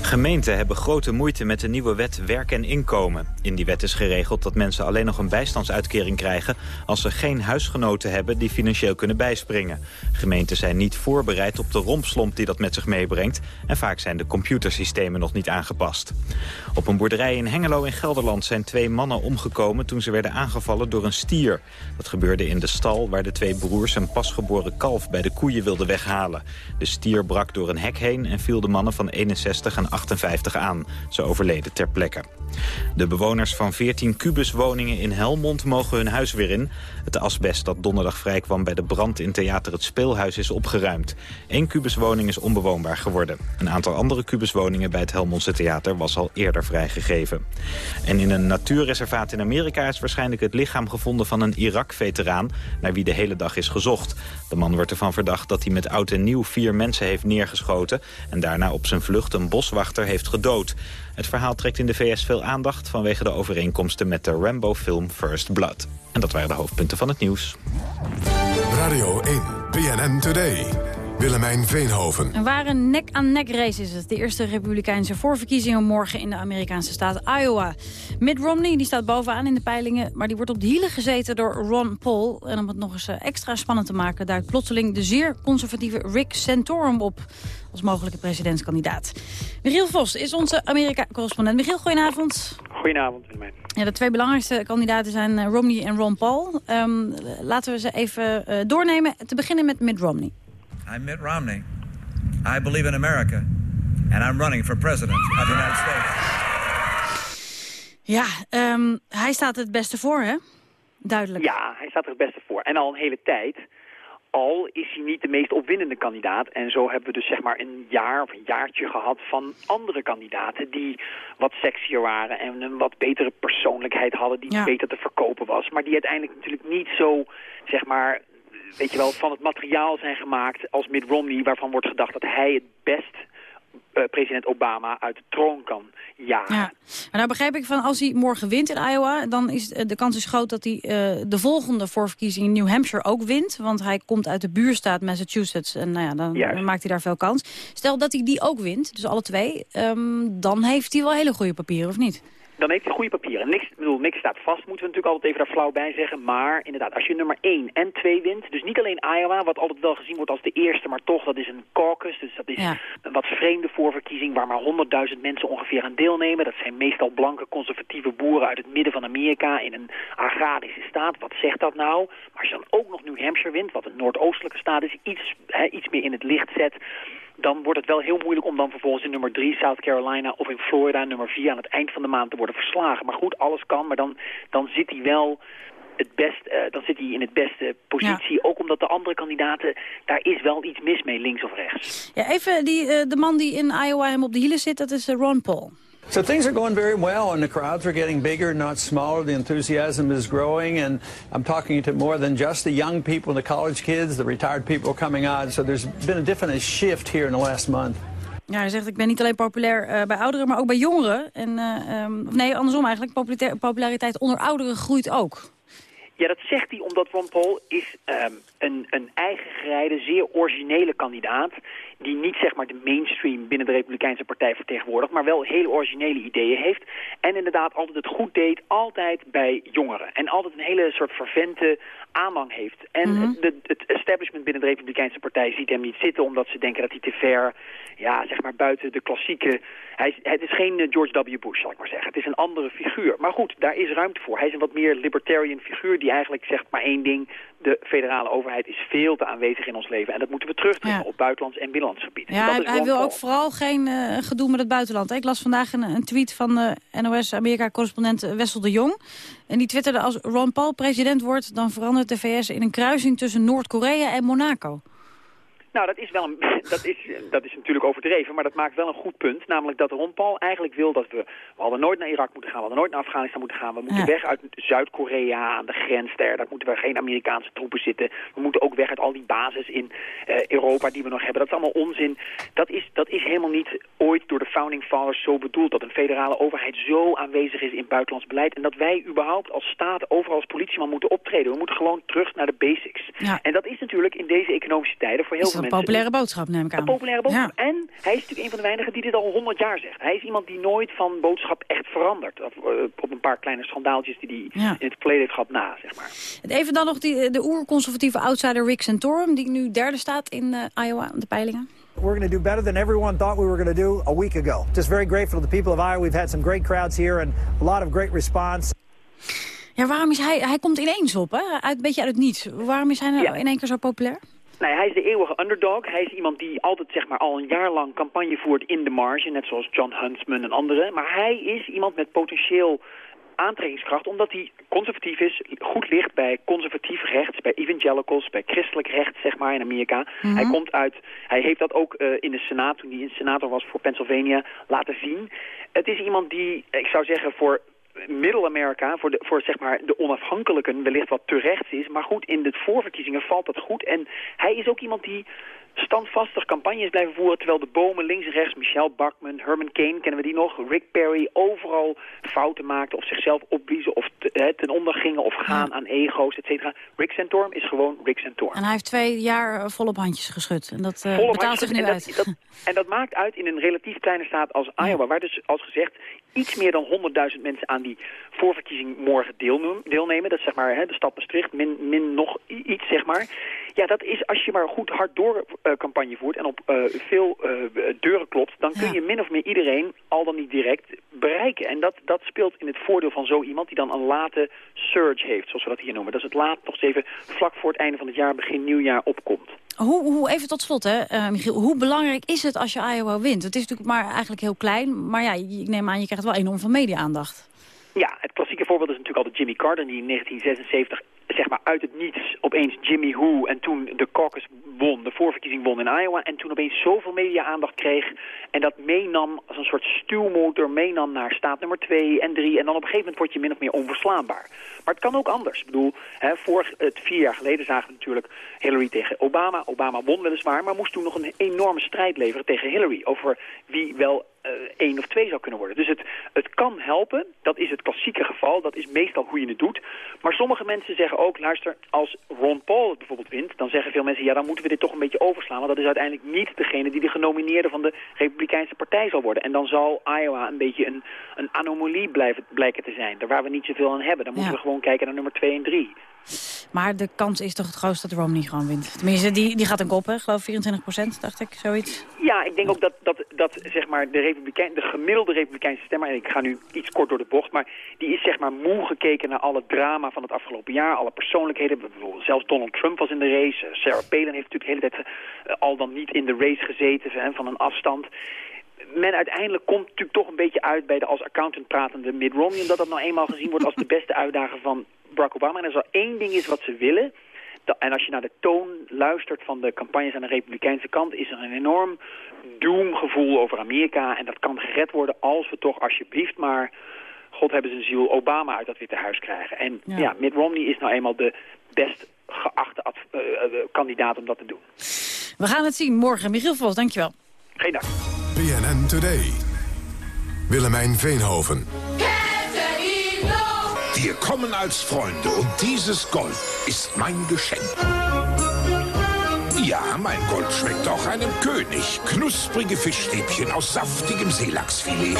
Gemeenten hebben grote moeite met de nieuwe wet werk en inkomen. In die wet is geregeld dat mensen alleen nog een bijstandsuitkering krijgen... als ze geen huisgenoten hebben die financieel kunnen bijspringen. Gemeenten zijn niet voorbereid op de rompslomp die dat met zich meebrengt... en vaak zijn de computersystemen nog niet aangepast. Op een boerderij in Hengelo in Gelderland zijn twee mannen omgekomen... toen ze werden aangevallen door een stier. Dat gebeurde in de stal waar de twee broers een pasgeboren kalf... bij de koeien wilden weghalen. De stier brak door een hek heen en viel de mannen van 61 en 58 aan. Ze overleden ter plekke. De bewoners van 14 kubuswoningen in Helmond mogen hun huis weer in. Het asbest dat donderdag vrijkwam bij de brand in theater Het Speelhuis is opgeruimd. Eén kubuswoning is onbewoonbaar geworden. Een aantal andere kubuswoningen bij het Helmondse theater was al eerder vrijgegeven. En in een natuurreservaat in Amerika is waarschijnlijk het lichaam gevonden van een Irak-veteraan... naar wie de hele dag is gezocht. De man wordt ervan verdacht dat hij met oud en nieuw vier mensen heeft neergeschoten... en daarna op zijn vlucht een boswachter heeft gedood. Het verhaal trekt in de VS veel aandacht vanwege de overeenkomsten met de Rambo-film First Blood. En dat waren de hoofdpunten van het nieuws. Radio 1, BNN Today. Willemijn Veenhoven. Een ware nek-aan-nek race is het. De eerste republikeinse voorverkiezingen morgen in de Amerikaanse staat Iowa. Mitt Romney die staat bovenaan in de peilingen, maar die wordt op de hielen gezeten door Ron Paul. En om het nog eens eh, extra spannend te maken, duikt plotseling de zeer conservatieve Rick Santorum op als mogelijke presidentskandidaat. Michiel Vos is onze Amerika-correspondent. Michiel, goedenavond. Goedenavond, Willemijn. Ja, de twee belangrijkste kandidaten zijn eh, Romney en Ron Paul. Ehm, laten we ze even eh, doornemen. Te beginnen met Mitt Romney. I'm Mitt Romney. I believe in America. And I'm running for president of the United States. Ja, ehm, hij staat het beste voor, hè? Duidelijk. Ja, hij staat er het beste voor. En al een hele tijd. Al is hij niet de meest opwindende kandidaat. En zo hebben we dus zeg maar een jaar of een jaartje gehad van andere kandidaten... die wat sexier waren en een wat betere persoonlijkheid hadden... die Ja. beter te verkopen was. Maar die uiteindelijk natuurlijk niet zo, zeg maar... weet je wel, van het materiaal zijn gemaakt als Mitt Romney... waarvan wordt gedacht dat hij het best eh, president Obama uit de troon kan jagen. Ja, maar nou begrijp ik van als hij morgen wint in Iowa... dan is eh, de kans is groot dat hij eh, de volgende voorverkiezing in New Hampshire ook wint. Want hij komt uit de buurstaat Massachusetts en nou ja, dan Juist. maakt hij daar veel kans. Stel dat hij die ook wint, dus alle twee... ehm, dan heeft hij wel hele goede papieren, of niet? Dan heeft hij goede papieren. Niks, ik bedoel, niks staat vast, moeten we natuurlijk altijd even daar flauw bij zeggen. Maar inderdaad, als je nummer 1 en 2 wint, dus niet alleen Iowa, wat altijd wel gezien wordt als de eerste, maar toch, dat is een caucus. Dus dat is Ja. een wat vreemde voorverkiezing waar maar 100.000 mensen ongeveer aan deelnemen. Dat zijn meestal blanke conservatieve boeren uit het midden van Amerika in een agrarische staat. Wat zegt dat nou? Maar als je dan ook nog New Hampshire wint, wat een noordoostelijke staat is, iets, hè, iets meer in het licht zet dan wordt het wel heel moeilijk om dan vervolgens in nummer 3 South Carolina of in Florida nummer 4 aan het eind van de maand te worden verslagen. Maar goed, alles kan, maar dan, dan zit hij wel het best, eh, dan zit hij in het beste positie. Ook omdat de andere kandidaten, daar is wel iets mis mee, links of rechts. Ja, even die, eh, de man die in Iowa hem op de hielen zit, dat is eh, Ron Paul. So things are going very well, and the crowds are getting bigger, not smaller. The enthusiasm is growing, and I'm talking to more than just the young people, the college kids, the retired people coming on. So there's been a definite shift here in the last month. Ja, hij zegt ik ben niet alleen populair eh, bij ouderen, maar ook bij jongeren. En, eh, ehm, of nee, andersom eigenlijk, populariteit, populariteit onder ouderen groeit ook. Ja, dat zegt hij omdat Ron Paul is ehm, een, een eigen gereide, zeer originele kandidaat... die niet zeg maar de mainstream binnen de Republikeinse Partij vertegenwoordigt... maar wel hele originele ideeën heeft. En inderdaad altijd het goed deed, altijd bij jongeren. En altijd een hele soort vervente aanhang heeft. En Mhm. het, de- het establishment binnen de Republikeinse Partij ziet hem niet zitten... omdat ze denken dat hij te ver, ja, zeg maar buiten de klassieke... Hij het is geen eh, George W. Bush, zal ik maar zeggen. Het is een andere figuur. Maar goed, daar is ruimte voor. Hij is een wat meer libertarian figuur die eigenlijk zegt maar één ding. De federale overheid is veel te aanwezig in ons leven. En dat moeten we terugdringen op buitenlands en binnenlands gebied. Ja, hij, wil ook vooral geen eh, gedoe met het buitenland. Ik las vandaag een, een tweet van de NOS-Amerika-correspondent Wessel de Jong. En die twitterde als Ron Paul president wordt... dan verandert de VS in een kruising tussen Noord-Korea en Monaco. Nou, dat is, wel een, dat, is, dat is natuurlijk overdreven, maar dat maakt wel een goed punt. Namelijk dat Ron Paul eigenlijk wil dat we... We hadden nooit naar Irak moeten gaan, we hadden nooit naar Afghanistan moeten gaan. We moeten Ja. weg uit Zuid-Korea aan de grens daar. Daar moeten we geen Amerikaanse troepen zitten. We moeten ook weg uit al die bases in eh, Europa die we nog hebben. Dat is allemaal onzin. Dat is, dat is helemaal niet ooit door de founding fathers zo bedoeld. Dat een federale overheid zo aanwezig is in buitenlands beleid. En dat wij überhaupt als staat overal als politieman moeten optreden. We moeten gewoon terug naar de basics. Ja. En dat is natuurlijk in deze economische tijden voor heel veel populaire boodschap, neem ik aan. Een populaire boodschap. En hij is natuurlijk een van de weinigen die dit al honderd jaar zegt. Hij is iemand die nooit van boodschap echt verandert. Of, eh, op een paar kleine schandaaltjes die hij Ja. in het verleden heeft gehad na, zeg maar. Even dan nog die, de oerconservatieve outsider Rick Santorum... die nu derde staat in eh, Iowa, de peilingen. We're going to do better than everyone thought we were going to do a week ago. Just very grateful to the people of Iowa. We've had some great crowds here and a lot of great response. Ja, waarom is hij... Hij komt ineens op, hè? Uit, een beetje uit het niets. Waarom is hij nou in één keer zo populair? Ja, hij is de eeuwige underdog. Hij is iemand die altijd zeg maar, al een jaar lang campagne voert in de marge. Net zoals John Huntsman en anderen. Maar hij is iemand met potentieel aantrekkingskracht. Omdat hij conservatief is, goed ligt bij conservatief rechts. Bij evangelicals, bij christelijk rechts zeg maar in Amerika. Mhm. Hij komt uit, hij heeft dat ook eh, in de Senaat, toen hij in senator was voor Pennsylvania, laten zien. Het is iemand die, ik zou zeggen, voor Middel-Amerika, voor, de, voor zeg maar de onafhankelijken wellicht wat terechts is. Maar goed, in de voorverkiezingen valt dat goed. En hij is ook iemand die standvastig campagne is blijven voeren... terwijl de bomen links en rechts, Michelle Bachman, Herman Cain, kennen we die nog... Rick Perry, overal fouten maakten of zichzelf opbliezen... of te- ten onder gingen of gaan aan ego's, et cetera. Rick Santorum is gewoon Rick Santorum. En hij heeft twee jaar eh, volop handjes geschud. En dat eh, betaalt zich nu handjes. uit. En dat, dat- en dat maakt uit in een relatief kleine staat als Iowa... waar dus, als gezegd, iets meer dan 100.000 mensen aan die voorverkiezing morgen deelnemen. Dat is zeg maar hè, de stad Maastricht, min, min nog iets, zeg maar. Ja, dat is als je maar goed hard door campagne voert... en op eh, veel eh, deuren klopt... dan kun je min of meer iedereen, al dan niet direct, bereiken. En dat, dat speelt in het voordeel van zo iemand... die dan een late surge heeft, zoals we dat hier noemen. Dat is het laat nog eens even vlak voor het einde van het jaar... begin nieuwjaar opkomt. Hoe, hoe, even tot slot, hè, eh, Michiel. Hoe belangrijk is het als je Iowa wint? Het is natuurlijk maar eigenlijk heel klein. Maar ja, ik neem aan, je krijgt wel enorm veel media-aandacht. Ja, het klassieke voorbeeld is natuurlijk altijd Jimmy Carter... die in 1976 zeg maar uit het niets opeens Jimmy Who... en toen de caucus won, de voorverkiezing won in Iowa... en toen opeens zoveel media-aandacht kreeg... en dat meenam als een soort stuwmotor... meenam naar staat nummer 2 en 3... en dan op een gegeven moment word je min of meer onverslaanbaar. Maar het kan ook anders. Ik bedoel, hè, vorig, het vier jaar geleden zagen we natuurlijk Hillary tegen Obama. Obama won weliswaar, maar moest toen nog een enorme strijd leveren tegen Hillary... over wie wel één of twee zou kunnen worden. Dus het, het kan helpen, dat is het klassieke geval, dat is meestal hoe je het doet. Maar sommige mensen zeggen ook, luister, als Ron Paul het bijvoorbeeld wint... dan zeggen veel mensen, ja, dan moeten we dit toch een beetje overslaan... want dat is uiteindelijk niet degene die de genomineerde van de Republikeinse Partij zal worden. En dan zal Iowa een beetje een, een anomalie blijven, blijken te zijn, daar waar we niet zoveel aan hebben. Dan moeten Ja. we gewoon kijken naar nummer 2 en 3. Maar de kans is toch het grootst dat Romney gewoon wint. Tenminste, die, die gaat een kop, hè? geloof 24 procent, dacht ik, zoiets. Ja, ik denk ook dat, dat, dat zeg maar de, Republikein, de gemiddelde Republikeinse stemmer... en ik ga nu iets kort door de bocht... maar die is zeg maar moe gekeken naar alle drama van het afgelopen jaar... alle persoonlijkheden. Bijvoorbeeld zelfs Donald Trump was in de race. Eh, Sarah Palin heeft natuurlijk de hele tijd eh, al dan niet in de race gezeten... hè, van een afstand. Men uiteindelijk komt natuurlijk toch een beetje uit... bij de als accountant pratende Mitt Romney... omdat dat nou eenmaal gezien wordt als de beste uitdager van Barack Obama. En als er één ding is wat ze willen... En als je naar de toon luistert van de campagnes aan de republikeinse kant... is er een enorm doemgevoel over Amerika. En dat kan gered worden als we toch alsjeblieft maar... God hebben zijn ziel, Obama uit dat Witte Huis krijgen. En Ja. ja, Mitt Romney is nou eenmaal de best geachte adv- eh, eh, kandidaat om dat te doen. We gaan het zien morgen. Michiel Vos, dankjewel. Geen dank. BNN Today. Willemijn Veenhoven. Wir kommen als Freunde und dieses Gold ist mein Geschenk. Ja, mein Gold schmeckt auch einem König. Knusprige Fischstäbchen aus saftigem Seelachsfilet.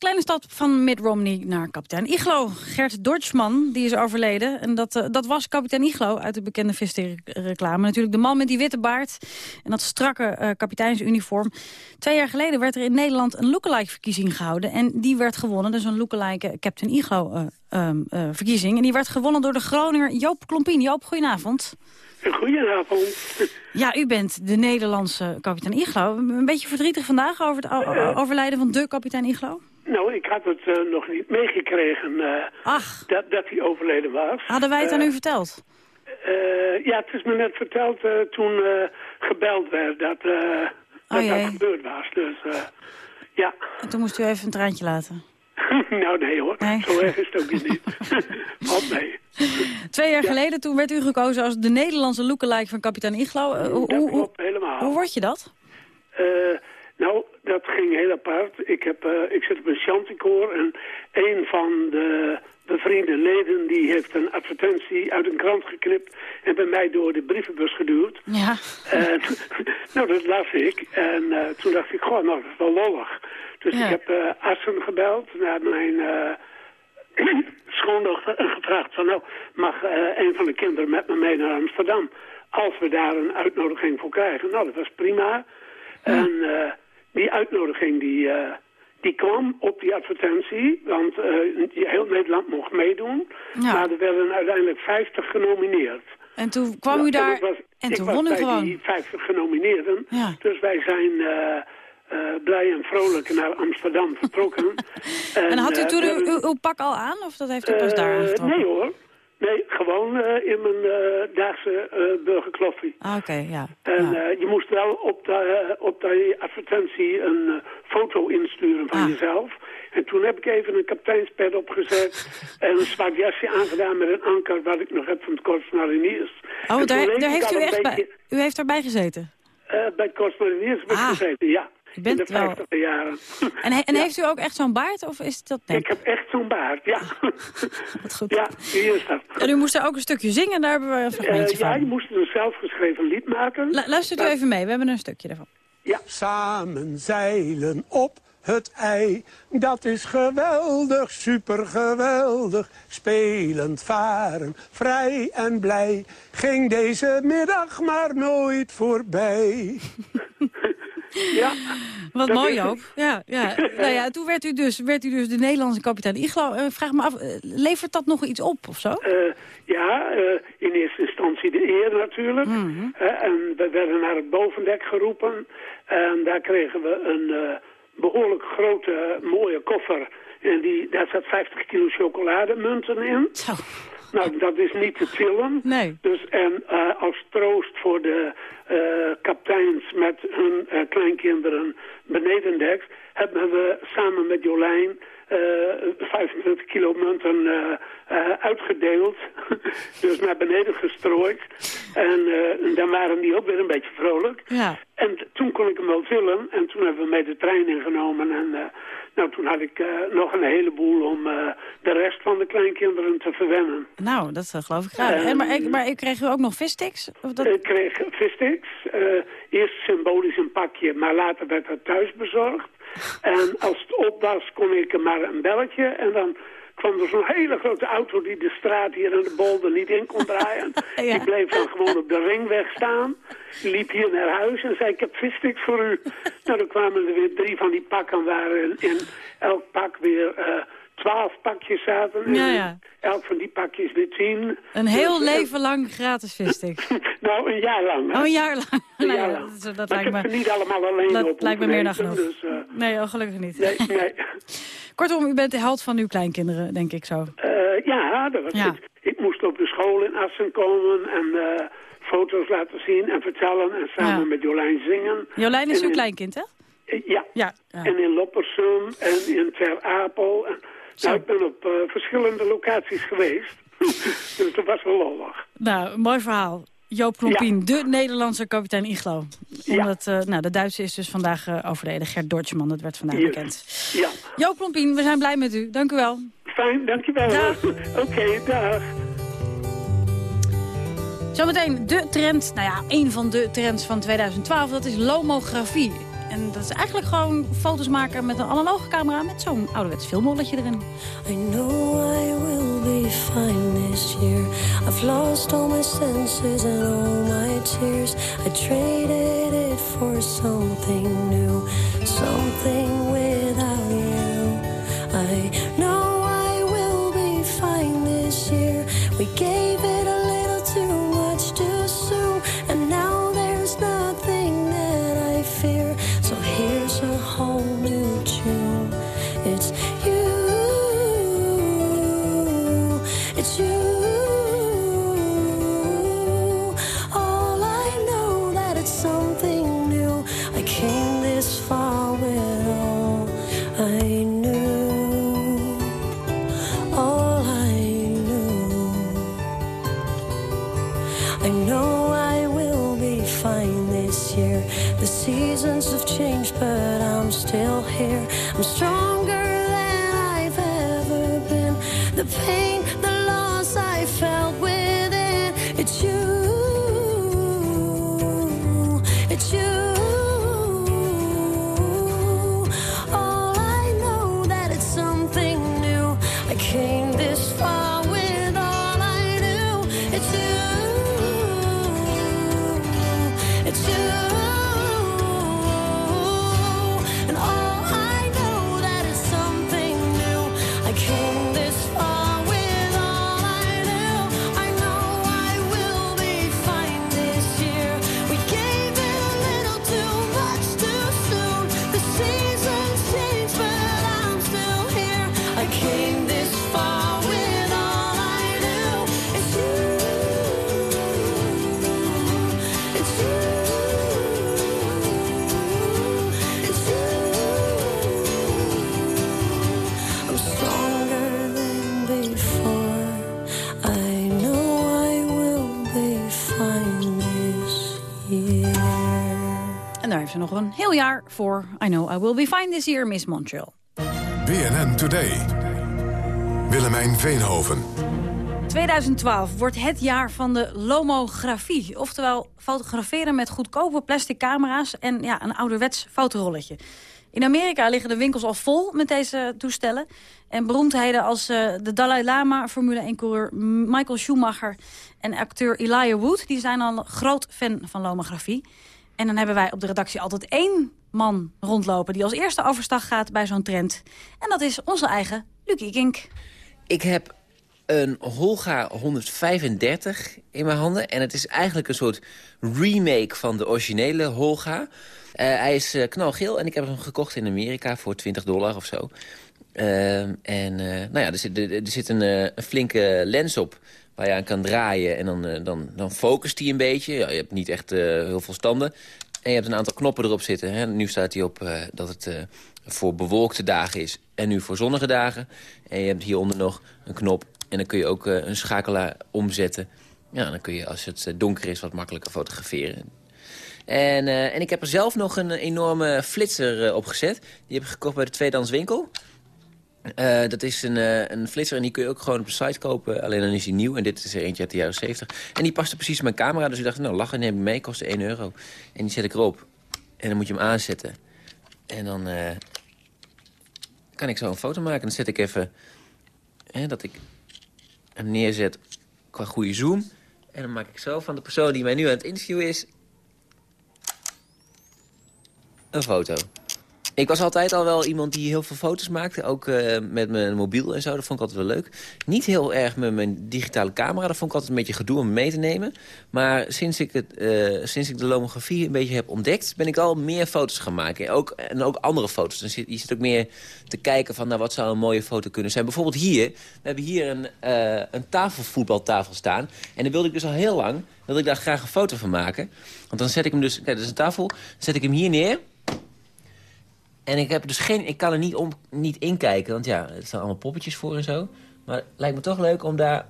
Kleine stap van Mitt Romney naar kapitein Iglo. Gert Dortschman, die is overleden. En dat, eh, dat was kapitein Iglo uit de bekende visreclame. Natuurlijk de man met die witte baard en dat strakke eh, kapiteinsuniform. Twee jaar geleden werd er in Nederland een lookalike-verkiezing gehouden. En die werd gewonnen, dus een lookalike Captain Iglo eh, ehm, eh, verkiezing. En die werd gewonnen door de Groninger Joop Klompien. Joop, goedenavond. Goedenavond. Ja, u bent de Nederlandse kapitein Iglo. Een beetje verdrietig vandaag over het overlijden van de kapitein Iglo? Nou, ik had het eh, nog niet meegekregen eh. Dat, dat hij overleden was. Hadden wij het aan u verteld? eh, ja, het is me net verteld toen gebeld werd dat dat, Oh, dat gebeurd was. Dus ja, En toen moest u even een traantje laten. nou nee hoor, zo erg is het ook niet. Valt mee. Twee jaar geleden toen werd u gekozen als de Nederlandse lookalike van kapitein Iglo. Hoe, hoe, klopt helemaal. hoe word je dat? Nou, dat ging heel apart. Ik, heb, eh, ik zit op een chanticoor en een van de bevriende leden... die heeft een advertentie uit een krant geknipt... en bij mij door de brievenbus geduwd. Ja. En, nou, dat las ik. En eh, toen dacht ik, goh, nou, dat is wel lollig. Dus Ja. ik heb eh Assen gebeld naar mijn eh schoondochter en gevraagd van... nou, mag eh, een van de kinderen met me mee naar Amsterdam... als we daar een uitnodiging voor krijgen. Nou, dat was prima. En eh, die uitnodiging die, eh, die kwam op die advertentie... want eh, heel Nederland mocht meedoen. Ja. Maar er werden uiteindelijk 50 genomineerd. En toen kwam u daar was- en toen was won u bij gewoon. die 50 genomineerden. Ja. Dus wij zijn eh, blij en vrolijk naar Amsterdam vertrokken. En had u toen uw, uw, uw pak al aan of dat heeft u pas daar aangetrokken? Nee hoor. Nee, gewoon eh, in mijn eh daagse eh burgerkloffie. Ah, Oké, ja. En je moest wel op, de, op die advertentie een foto insturen van Ah. jezelf. En toen heb ik even een kapiteinspet opgezet en een zwart jasje aangedaan met een anker wat ik nog heb van het Korps Mariniers. Oh, daar, daar heeft u echt beetje, bij, u heeft daarbij gezeten? bij het Korps Mariniers heb ik Ah, gezeten, ja. Je bent in de wel- 50 jaren. En, he- en heeft u ook echt zo'n baard of is dat nee? Ik heb echt zo'n baard, ja. Wat goed. Ja, hier is dat. En u moest er ook een stukje zingen, daar hebben we een Eh, fragmentje ja, je van. moest een zelfgeschreven lied maken. Lu- luistert u even mee, we hebben een stukje ervan. Samen zeilen op het ei, dat is geweldig, supergeweldig. Spelend varen, vrij en blij, ging deze middag maar nooit voorbij. ja. Wat dat mooi ook. Ja, ja. nou ja, toen werd u, dus, werd u dus de Nederlandse kapitein Iglo. Eh, vraag me af, eh, levert dat nog iets op of zo? Eh, ja, in eerste instantie de eer natuurlijk. Mhm. En we werden naar het bovendek geroepen. En daar kregen we een eh, behoorlijk grote, mooie koffer. En die, daar zat 50 kilo chocolademunten in. Nou, dat is niet te tillen. Nee. Dus, en eh, als troost voor de eh, kapiteins met hun eh, kleinkinderen benedendeks... hebben we samen met Jolijn eh 25 kilo munten uitgedeeld. dus naar beneden gestrooid. En eh, dan waren die ook weer een beetje vrolijk. Ja. En toen kon ik hem wel vullen. En toen hebben we mee de trein ingenomen. En eh, nou, toen had ik eh, nog een heleboel om de rest van de kleinkinderen te verwennen. Nou, dat eh, geloof ik graag. En, maar, ik- maar ik kreeg u ook nog vissticks? Of dat... Ik kreeg vissticks. eerst symbolisch een pakje, maar later werd dat thuis bezorgd. En als het op was, kon ik er maar een belletje. En dan kwam er zo'n hele grote auto die de straat hier aan de bolder niet in kon draaien. Die bleef dan gewoon op de ringweg staan. Liep hier naar huis en zei, ik heb vissticks voor u. nou, dan kwamen er weer drie van die pakken waar in, in elk pak weer eh, twaalf pakjes zaten. En Ja, ja. Elk van die pakjes weer tien. Een heel Dus, eh, leven lang gratis vissticks. nou, een jaar lang. hè? Oh, een jaar lang. Een Nou ja, jaar lang. dat, dat lijkt me, niet allemaal alleen dat op lijkt me meer dan genoeg. Dus, eh, Nee, oh, gelukkig niet. nee, nee. Kortom, u bent de held van uw kleinkinderen, denk ik zo. Eh, ja, dat was Ja. het. Ik moest op de school in Assen komen en foto's laten zien en vertellen en samen Ja. met Jolijn zingen. Jolijn is En uw in- kleinkind, hè? Ja. Ja. ja. En in Loppersum en in Ter Apel. En, nou, ik ben op eh, verschillende locaties geweest. dus dat was wel lollig. Nou, mooi verhaal. Joop Klompien, de Nederlandse kapitein Iglo. Omdat, eh, nou, de Duitse is dus vandaag eh, overleden. Gert Dortjeman, dat werd vandaag Yes. bekend. Ja, Joop Klompien, we zijn blij met u. Dank u wel. fijn, dankjewel. Oké, dag. Zometeen de trend, nou ja, een van de trends van 2012, dat is lomografie. En dat is eigenlijk gewoon foto's maken met een analoge camera met zo'n ouderwets filmrolletje erin. I know I will be fine this year. I've lost all my senses and all my tears. I traded it for something new, something I came voor. I know I will be fine this year, Miss Montreal. BNN Today. Willemijn Veenhoven. 2012 wordt het jaar van de lomografie. Oftewel fotograferen met goedkope plastic camera's en ja, een ouderwets fotorolletje. In Amerika liggen de winkels al vol met deze toestellen. En beroemdheden als eh, de Dalai Lama, Formule 1-coureur Michael Schumacher... en acteur Elijah Wood, die zijn al groot fan van lomografie. En dan hebben wij op de redactie altijd één man rondlopen... die als eerste overstag gaat bij zo'n trend. En dat is onze eigen Lucie Kink. Ik heb een Holga 135 in mijn handen. En het is eigenlijk een soort remake van de originele Holga. Eh, hij is eh, knalgeel en ik heb hem gekocht in Amerika voor 20 dollar of zo. Ehm, en eh, nou ja, er zit, er, zit een, eh, een flinke lens op waar je aan kan draaien. En dan, eh, dan, dan focust hij een beetje. Je hebt niet echt eh, heel veel standen. En je hebt een aantal knoppen erop zitten. Hè. Nu staat hij op eh, dat het eh, voor bewolkte dagen is en nu voor zonnige dagen. En je hebt hieronder nog een knop. En dan kun je ook eh, een schakelaar omzetten. Ja, dan kun je als het donker is wat makkelijker fotograferen. En, en ik heb er zelf nog een enorme flitser op gezet. Die heb ik gekocht bij de tweedehands winkel. Eh, dat is een, eh, een flitser en die kun je ook gewoon op de site kopen. Alleen dan is hij nieuw en dit is er eentje uit de jaren 70. En die paste precies in mijn camera. Dus ik dacht, nou lachen neem ik mee, kostte 1 euro. En die zet ik erop. En dan moet je hem aanzetten. En dan eh, kan ik zo een foto maken. Dan zet ik even hè, dat ik hem neerzet qua goede zoom. En dan maak ik zo van de persoon die mij nu aan het interviewen is... een foto. Ik was altijd al wel iemand die heel veel foto's maakte. Ook eh, met mijn mobiel en zo. Dat vond ik altijd wel leuk. Niet heel erg met mijn digitale camera. Dat vond ik altijd een beetje gedoe om mee te nemen. Maar sinds ik, het, eh, sinds ik de lomografie een beetje heb ontdekt... ben ik al meer foto's gaan maken. En ook, en ook andere foto's. Dan zit, je zit ook meer te kijken van... Nou, wat zou een mooie foto kunnen zijn. Bijvoorbeeld hier. We hebben hier een, eh, een tafelvoetbaltafel staan. En daar wilde ik dus al heel lang... wilde ik daar graag een foto van maken. Want dan zet ik hem dus... Kijk, dat is een tafel. Zet ik hem hier neer... En ik, heb dus geen, ik kan er niet, om, niet in kijken, want ja, er staan allemaal poppetjes voor en zo. Maar het lijkt me toch leuk om daar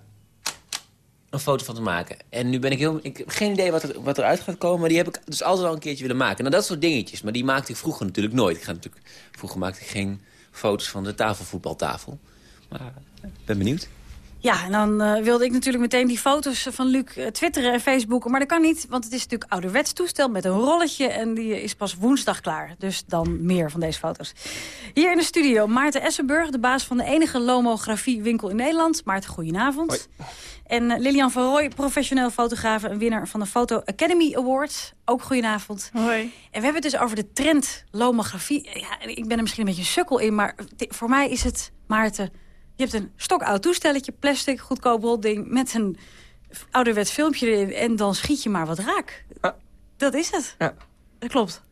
een foto van te maken. En nu ben ik heel... Ik heb geen idee wat, er, wat eruit gaat komen, maar die heb ik dus altijd al een keertje willen maken. Nou, dat soort dingetjes, maar die maakte ik vroeger natuurlijk nooit. Ik ga natuurlijk, vroeger maakte ik geen foto's van de tafelvoetbaltafel. Maar ik ben benieuwd. Ja, en dan eh, wilde ik natuurlijk meteen die foto's van Luc eh, twitteren en facebooken. Maar dat kan niet, want het is natuurlijk ouderwets toestel met een rolletje. En die is pas woensdag klaar. Dus dan meer van deze foto's. Hier in de studio Maarten Essenburg, de baas van de enige lomografiewinkel in Nederland. Maarten, goedenavond. En eh, Lilian van Rooij, professioneel fotograaf en winnaar van de Photo Academy Award. Ook goedenavond. Hoi. En we hebben het dus over de trend lomografie. Ja, ik ben er misschien een beetje een sukkel in, maar voor mij is het, Maarten... Je hebt een stokoud toestelletje, plastic, goedkoop rolding... met een ouderwets filmpje erin en dan schiet je maar wat raak. Dat is het. Ja. Dat klopt.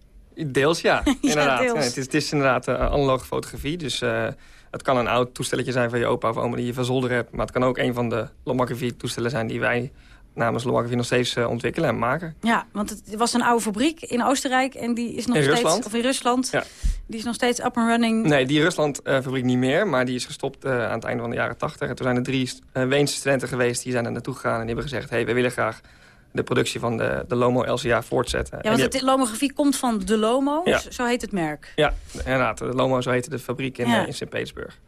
Deels ja, inderdaad. deels. Ja, het, is, het is inderdaad eh, analoge fotografie. Dus eh, het kan een oud toestelletje zijn van je opa of oma die je van zolder hebt. Maar het kan ook een van de lomografie toestellen zijn die wij namens lomografie nog steeds eh, ontwikkelen en maken. Ja, want het was een oude fabriek in Oostenrijk en die is nog In steeds... Rusland? Of in Rusland. Ja. Die is nog steeds up and running. Nee, die Rusland-fabriek niet meer, maar die is gestopt eh, aan het einde van de jaren 80. En toen zijn er drie Weense studenten geweest die zijn er naartoe gegaan en die hebben gezegd... hey, we willen graag de productie van de, de Lomo LCA voortzetten. Ja, want het lomografie komt van de Lomo, Ja. zo heet het merk. Ja, inderdaad. De Lomo, zo heette de fabriek in, Ja. eh, in Sint-Petersburg.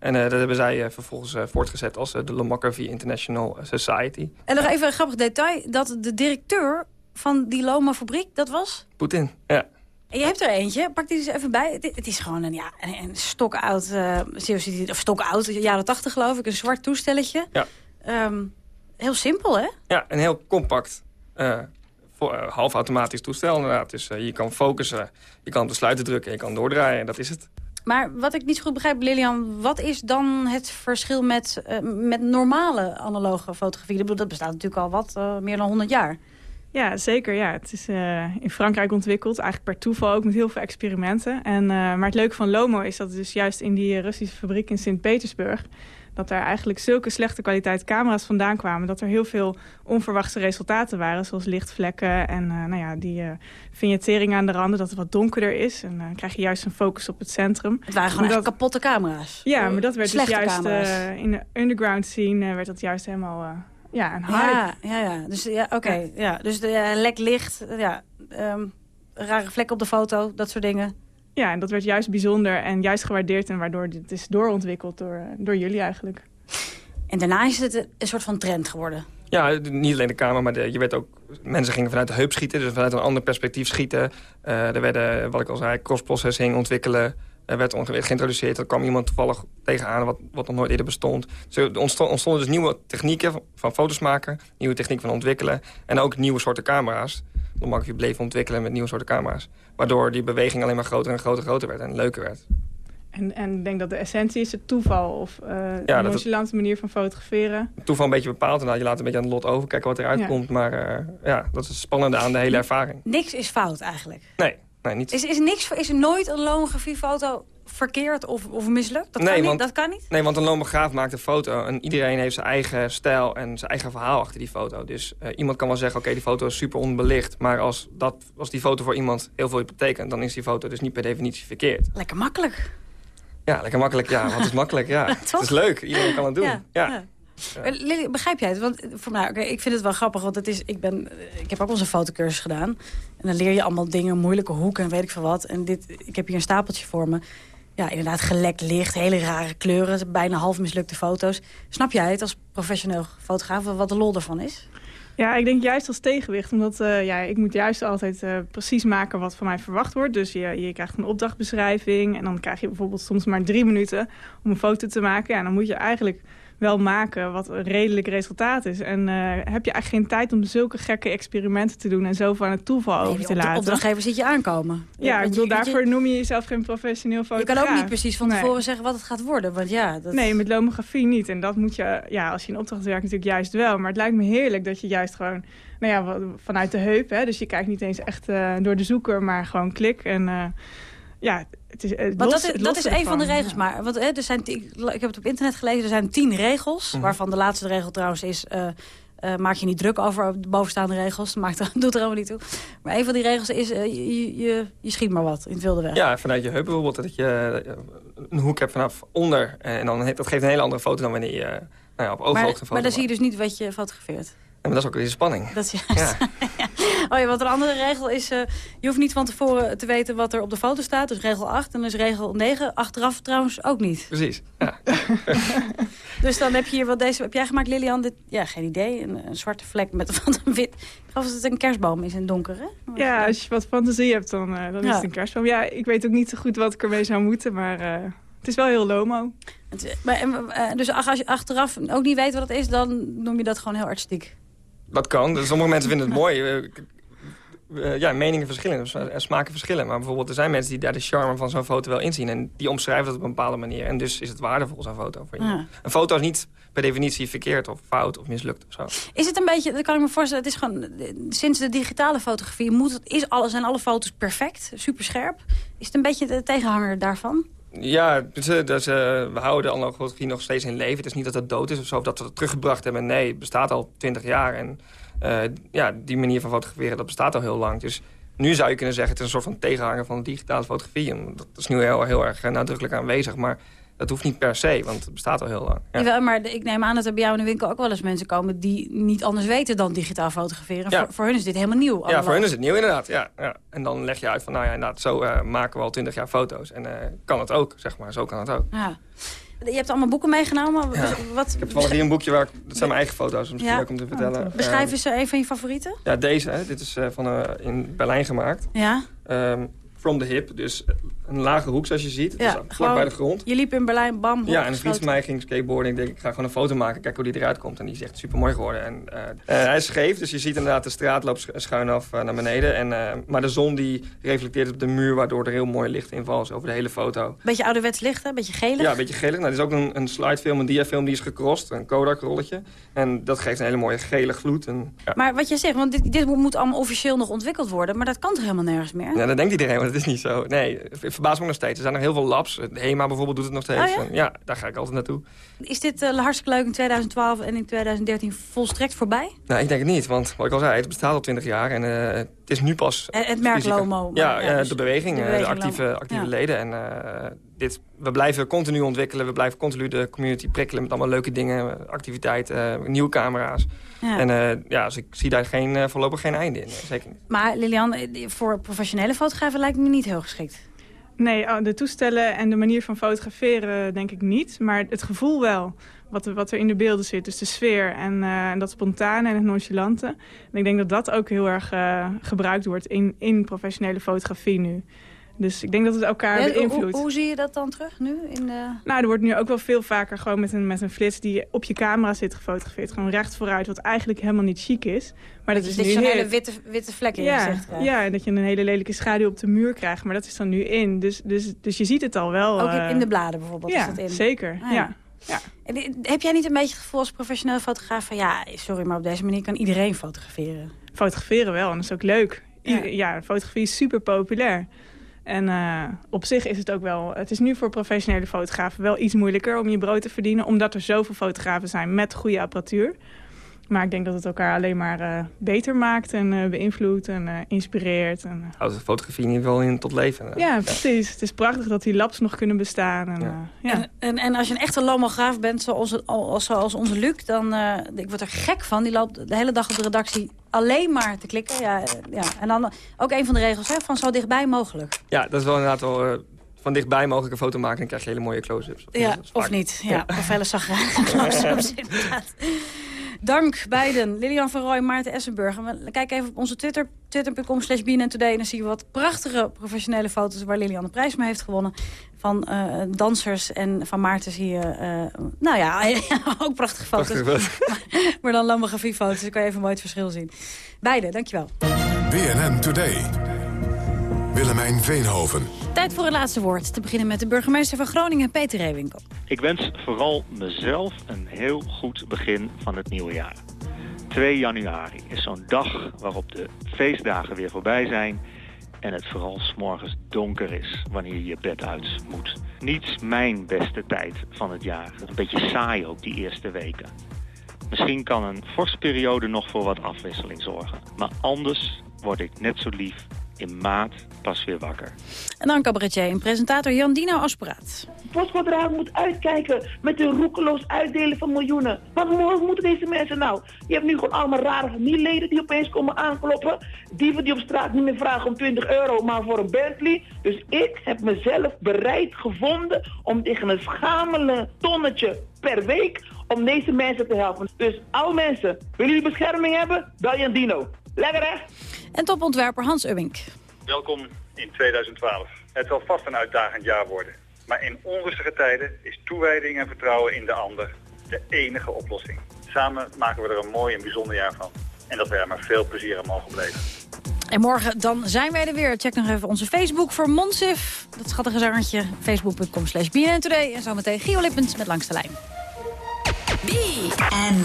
En eh, dat hebben zij eh, vervolgens eh, voortgezet als de Lomography International Society. En nog even een grappig detail. Dat de directeur van die Loma-fabriek, dat was... Poetin, ja. En je hebt er eentje, pak die eens even bij. Het, het is gewoon een, ja, een, een stokoud, of stokoud, jaren tachtig geloof ik. Een zwart toestelletje. Ja. Ehm, heel simpel, hè? Ja, een heel compact, half automatisch toestel inderdaad. Dus je kan focussen, je kan op de sluiten drukken, je kan doordraaien en dat is het. Maar wat ik niet zo goed begrijp, Lilian, wat is dan het verschil met, eh, met normale analoge fotografie? Dat bestaat natuurlijk al wat, eh, meer dan 100 jaar. Ja, zeker. Ja. Het is eh, in Frankrijk ontwikkeld, eigenlijk per toeval ook met heel veel experimenten. En, maar het leuke van Lomo is dat het dus juist in die Russische fabriek in Sint-Petersburg... dat er eigenlijk zulke slechte kwaliteit camera's vandaan kwamen... dat er heel veel onverwachte resultaten waren, zoals lichtvlekken... en eh, nou ja, die uh, vignettering aan de randen, dat het wat donkerder is. En dan krijg je juist een focus op het centrum. Het waren gewoon echt kapotte camera's. Ja, maar dat werd dus juist eh, in de underground scene eh, werd dat juist helemaal eh, ja, een hype. Ja, ja, ja. Dus, ja, oké. ja. dus de lek licht, ja, ehm, rare vlekken op de foto, dat soort dingen. Ja, en dat werd juist bijzonder en juist gewaardeerd... en waardoor dit is doorontwikkeld door, eh, door jullie eigenlijk. En daarna is het een soort van trend geworden. Ja, niet alleen de camera, maar de, je werd ook, mensen gingen vanuit de heup schieten. Dus vanuit een ander perspectief schieten. Eh, er werden, wat ik al zei, cross-processing ontwikkelen. Er werd geïntroduceerd. Er kwam iemand toevallig tegenaan wat, wat nog nooit eerder bestond. Dus er ontsto- ontstonden dus nieuwe technieken van, van foto's maken. Nieuwe technieken van ontwikkelen. En ook nieuwe soorten camera's. Lomography bleef ontwikkelen met nieuwe soorten camera's. Waardoor die beweging alleen maar groter en groter en groter werd. En leuker werd. En, en ik denk dat de essentie is het toeval of eh het- nonchalante manier van fotograferen. Toeval een beetje bepaald. En dan je laat een beetje aan het lot over. Kijken wat eruit Ja. komt. Maar eh, ja, dat is het spannende aan de hele ervaring. Niks is fout eigenlijk. Nee, nee niet. Is, is, niks, is er nooit een lomografiefoto verkeerd of, of mislukt? Dat, Nee, kan want- niet, dat kan niet? Nee, want een lomograaf maakt een foto en iedereen heeft zijn eigen stijl en zijn eigen verhaal achter die foto. Dus eh, iemand kan wel zeggen, oké, die foto is super onbelicht. Maar als, dat, als die foto voor iemand heel veel betekent, dan is die foto dus niet per definitie verkeerd. Lekker makkelijk. Ja, lekker makkelijk. Ja, wat is makkelijk? Ja, het is leuk. Iedereen kan het doen. Ja, Ja. ja. Eh, Lily, begrijp jij het? Want eh, voor mij, oké, ik vind het wel grappig, want het is, ik, ben, ik heb ook onze fotocursus gedaan. En dan leer je allemaal dingen, moeilijke hoeken en weet ik veel wat. En dit, ik heb hier een stapeltje voor me. Ja, inderdaad, gelekt licht, hele rare kleuren, bijna half mislukte foto's. Snap jij het als professioneel fotograaf, wat de lol ervan is? Ja, ik denk juist als tegenwicht. Omdat eh, ja, ik moet juist altijd eh, precies maken wat van mij verwacht wordt. Dus je, je krijgt een opdrachtbeschrijving. En dan krijg je bijvoorbeeld soms maar drie minuten om een foto te maken. Ja, dan moet je eigenlijk wel maken wat een redelijk resultaat is. En eh, heb je eigenlijk geen tijd om zulke gekke experimenten te doen... en zoveel aan het toeval over te op de laten. opdrachtgever ziet je aankomen. Ja, ik bedoel, je- je- daarvoor noem je jezelf geen professioneel Je fotograaf. kan ook niet precies van Nee. tevoren zeggen wat het gaat worden. Want ja, dat... Nee, met lomografie niet. En dat moet je, ja, als je in opdracht werkt natuurlijk juist wel. Maar het lijkt me heerlijk dat je juist gewoon, nou ja, vanuit de heup, hè. Dus je kijkt niet eens echt eh, door de zoeker, maar gewoon klik. En eh, ja, het is, het Want los- dat is, het dat is losse een van de regels. Maar want, hè, er zijn, ik heb het op internet gelezen, er zijn tien regels. Mhm. Waarvan de laatste regel trouwens is... eh, eh, maak je niet druk over de bovenstaande regels. Maakt, er- doet er allemaal niet toe. Maar een van die regels is, eh, je, je, je schiet maar wat in het wilde weg. Ja, vanuit je heup bijvoorbeeld. Dat je eh, een hoek hebt vanaf onder. En dan, dat geeft een hele andere foto dan wanneer je eh, nou ja, op ooghoogte maar, een foto maar dan zie je dus niet wat je fotografeert. Maar dat is ook weer de spanning. Dat is juist. oh ja, want een andere regel is... eh, je hoeft niet van tevoren te weten wat er op de foto staat. Dus regel 8 en dus regel 9. Achteraf trouwens ook niet. Precies. Ja. Dus dan heb je hier wat deze... Heb jij gemaakt, Lilian? Dit, ja, geen idee. Een, een zwarte vlek met wat een wit... Ik geloof dat het een kerstboom is in het donker, hè? Ja, als je wat fantasie hebt, dan, eh, dan is het een kerstboom. Ja, ik weet ook niet zo goed wat ik ermee zou moeten, maar eh, het is wel heel lomo. Het- maar, en, eh, dus ach- als je achteraf ook niet weet wat het is... dan noem je dat gewoon heel artistiek. Dat kan. Dus sommige mensen vinden het mooi. Eh, eh, ja, meningen verschillen. Smaken verschillen. Maar bijvoorbeeld er zijn mensen die daar de charme van zo'n foto wel inzien. En die omschrijven dat op een bepaalde manier. En dus is het waardevol, zo'n foto. Voor iemand. Een foto is niet per definitie verkeerd of fout of mislukt of zo. Is het een beetje, dat kan ik me voorstellen, het is gewoon... eh, Sinds de digitale fotografie moet is alle, zijn alle foto's perfect, super scherp. Is het een beetje de tegenhanger daarvan? Ja, dus, eh, dus, eh, we houden de fotografie nog steeds in leven. Het is niet dat het dood is of zo, of dat we het teruggebracht hebben. Nee, het bestaat al twintig jaar. En eh, ja, die manier van fotograferen, dat bestaat al heel lang. Dus nu zou je kunnen zeggen, het is een soort van tegenhanger van digitale fotografie. Dat is nu heel, heel erg nadrukkelijk aanwezig, maar dat hoeft niet per se, want het bestaat al heel lang. Ja. Jawel, maar ik neem aan dat er bij jou in de winkel ook wel eens mensen komen... die niet anders weten dan digitaal fotograferen. Ja. Voor, voor hun is dit helemaal nieuw. Ja, allemaal. voor hun is het nieuw inderdaad. Ja, ja. En dan leg je uit van, nou ja, inderdaad, zo eh, maken we al twintig jaar foto's. En eh, kan het ook, zeg maar, zo kan het ook. Ja. Je hebt allemaal boeken meegenomen. Ja. Wat, Ik heb hier een boekje waar ik... Dat zijn mijn eigen foto's, misschien leuk om te vertellen. Beschrijf eens eh, een van je favorieten. Ja, deze. Hè. Dit is van, in Berlijn gemaakt. Ja, Ehm, from the hip. Dus een lage hoek, zoals je ziet. ja dus vlak bij de grond. Je liep in Berlijn, bam, Ja, en een vriend van mij ging skateboarden. Ik denk, ik ga gewoon een foto maken, kijken hoe die eruit komt. En die is echt super mooi geworden. En, eh, eh, hij is scheef, dus je ziet inderdaad de straat loopt sch- schuin af eh, naar beneden. En, maar de zon die reflecteert op de muur, waardoor er heel mooi licht in valt over de hele foto. Beetje ouderwets licht, hè? Beetje gelig. Ja, een beetje gelig. Nou, dit is ook een, een slidefilm, een diafilm die is gecrossed. Een Kodak-rolletje. En dat geeft een hele mooie gele gloed. En, ja. Maar wat je zegt, want dit, dit moet allemaal officieel nog ontwikkeld worden... maar dat kan toch helemaal nergens meer? Ja, dat denkt iedereen, maar dat is niet zo. Nee, verbaast me nog steeds. Er zijn nog heel veel labs. De HEMA bijvoorbeeld doet het nog steeds. Oh ja? Daar ga ik altijd naartoe. Is dit eh, hartstikke leuk in 2012 en in 2013 volstrekt voorbij? Nou, ik denk het niet, want wat ik al zei, het bestaat al 20 jaar en eh, het is nu pas... Eh, het merk Lomo, Ja, dus de beweging, de actieve, actieve Ja. leden. En dit, we blijven continu ontwikkelen, we blijven continu de community prikkelen... met allemaal leuke dingen, activiteiten, nieuwe camera's. En ja, dus ik zie daar geen, voorlopig geen einde in, zeker niet. Maar Lilian, voor professionele fotografen lijkt me niet heel geschikt. Nee, oh, de toestellen en de manier van fotograferen denk ik niet. Maar het gevoel wel, wat er, wat er in de beelden zit. Dus de sfeer en, eh, en dat spontane en het nonchalante. En ik denk dat dat ook heel erg eh, gebruikt wordt in, in professionele fotografie nu. Dus ik denk dat het elkaar Ja, beïnvloedt. hoe zie je dat dan terug nu? In de... Nou, er wordt nu ook wel veel vaker gewoon met een, met een flits die op je camera zit gefotografeerd. Gewoon recht vooruit, wat eigenlijk helemaal niet chic is. Maar dat, dat is je nu zo'n hip. hele witte, witte vlek in je ja, gezicht krijgt. ja, en dat je een hele lelijke schaduw op de muur krijgt. Maar dat is dan nu in. Dus, dus, dus je ziet het al wel. Ook in, eh, de bladen bijvoorbeeld ja, is dat in. zeker. Ah, ja. En di- Heb jij niet een beetje het gevoel als professioneel fotograaf van... ja, sorry, maar op deze manier kan iedereen fotograferen? Fotograferen wel, en dat is ook leuk. I- Ja, fotografie is super populair. En eh, op zich is het ook wel... Het is nu voor professionele fotografen wel iets moeilijker om je brood te verdienen... omdat er zoveel fotografen zijn met goede apparatuur. Maar ik denk dat het elkaar alleen maar eh, beter maakt en eh, beïnvloedt en eh, inspireert. En, Houdt de fotografie in ieder geval in tot leven. ja, precies. Het is prachtig dat die labs nog kunnen bestaan. En, ja. ja. En, en, en als je een echte lomograaf bent, zoals, het- al- zoals onze Luc... dan eh ik word er gek van. Die loopt de hele dag op de redactie alleen maar te klikken. Ja, ja. En dan ook een van de regels, hè, van zo dichtbij mogelijk. Ja, dat is wel inderdaad wel... van dichtbij mogelijk een foto maken en dan krijg je hele mooie close-ups. Ja, is of niet. Ja, of hele zagrijnige inderdaad. Dank beiden. Lilian van Rooij, Maarten Essenburger. We kijken even op onze Twitter, twitter.com slash Today. En dan zien we wat prachtige professionele foto's waar Lilian de prijs mee heeft gewonnen. Van eh, dansers en van Maarten zie je, eh, nou ja, ook prachtige foto's. Maar dan lomografiefoto's, dan kan je even mooi het verschil zien. Beide, dankjewel. BNN Today. Willemijn Veenhoven. Tijd voor het laatste woord. Te beginnen met de burgemeester van Groningen, Peter Reewinkel. Ik wens vooral mezelf een heel goed begin van het nieuwe jaar. 2 januari is zo'n dag waarop de feestdagen weer voorbij zijn... en het vooral s'morgens donker is wanneer je je bed uit moet. Niet mijn beste tijd van het jaar. Een beetje saai ook die eerste weken. Misschien kan een vorstperiode nog voor wat afwisseling zorgen. Maar anders word ik net zo lief in maart pas weer wakker. En dan cabaretier en presentator Jan Dino Asperaat. Postcodraad moet uitkijken met hun roekeloos uitdelen van miljoenen. Wat mo- moeten deze mensen nou? Je hebt nu gewoon allemaal rare familieleden die opeens komen aankloppen. Dieven die op straat niet meer vragen om 20 euro, maar voor een Bentley. Dus ik heb mezelf bereid gevonden om tegen een schamele tonnetje per week om deze mensen te helpen. Dus al mensen, willen jullie bescherming hebben? Bel Jan Dino. Lekker hè? En topontwerper Hans Ubbink. Welkom in 2012. Het zal vast een uitdagend jaar worden. Maar in onrustige tijden is toewijding en vertrouwen in de ander de enige oplossing. Samen maken we er een mooi en bijzonder jaar van. En dat we er maar veel plezier aan mogen beleven. En morgen dan zijn wij er weer. Check nog even onze Facebook voor Monsif. Dat schattige zangertje. Facebook.com slash BNN Today. En zometeen Gio Lippens met Langs de Lijn. BNN.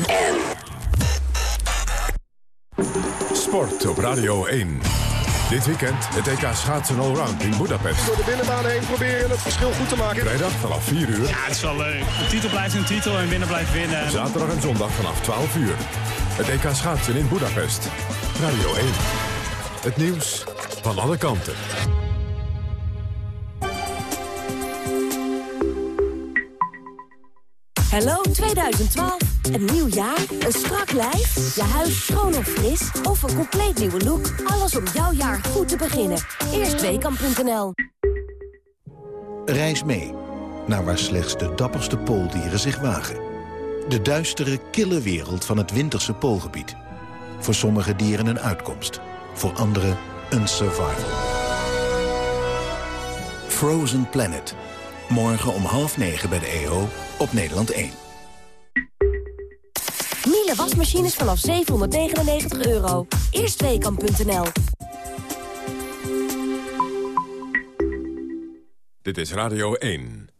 Sport op Radio 1. Dit weekend het EK schaatsen allround in Budapest. Door de binnenbaan heen proberen het verschil goed te maken. Vrijdag vanaf 4 uur. Ja, het is wel leuk. Een titel blijft een titel en winnen blijft winnen. Zaterdag en zondag vanaf 12 uur. Het EK schaatsen in Budapest. Radio 1. Het nieuws van alle kanten. Hallo 2012. Een nieuw jaar, een strak lijf, je huis schoon of fris of een compleet nieuwe look. Alles om jouw jaar goed te beginnen. Eerst Weekamp.nl Reis mee. naar waar slechts de dapperste pooldieren zich wagen. De duistere, kille wereld van het winterse poolgebied. Voor sommige dieren een uitkomst, voor anderen een survival. Frozen Planet. Morgen om half negen bij de EO op Nederland 1. Miele wasmachines vanaf 799 euro. Eerstweekam.nl Dit is Radio 1.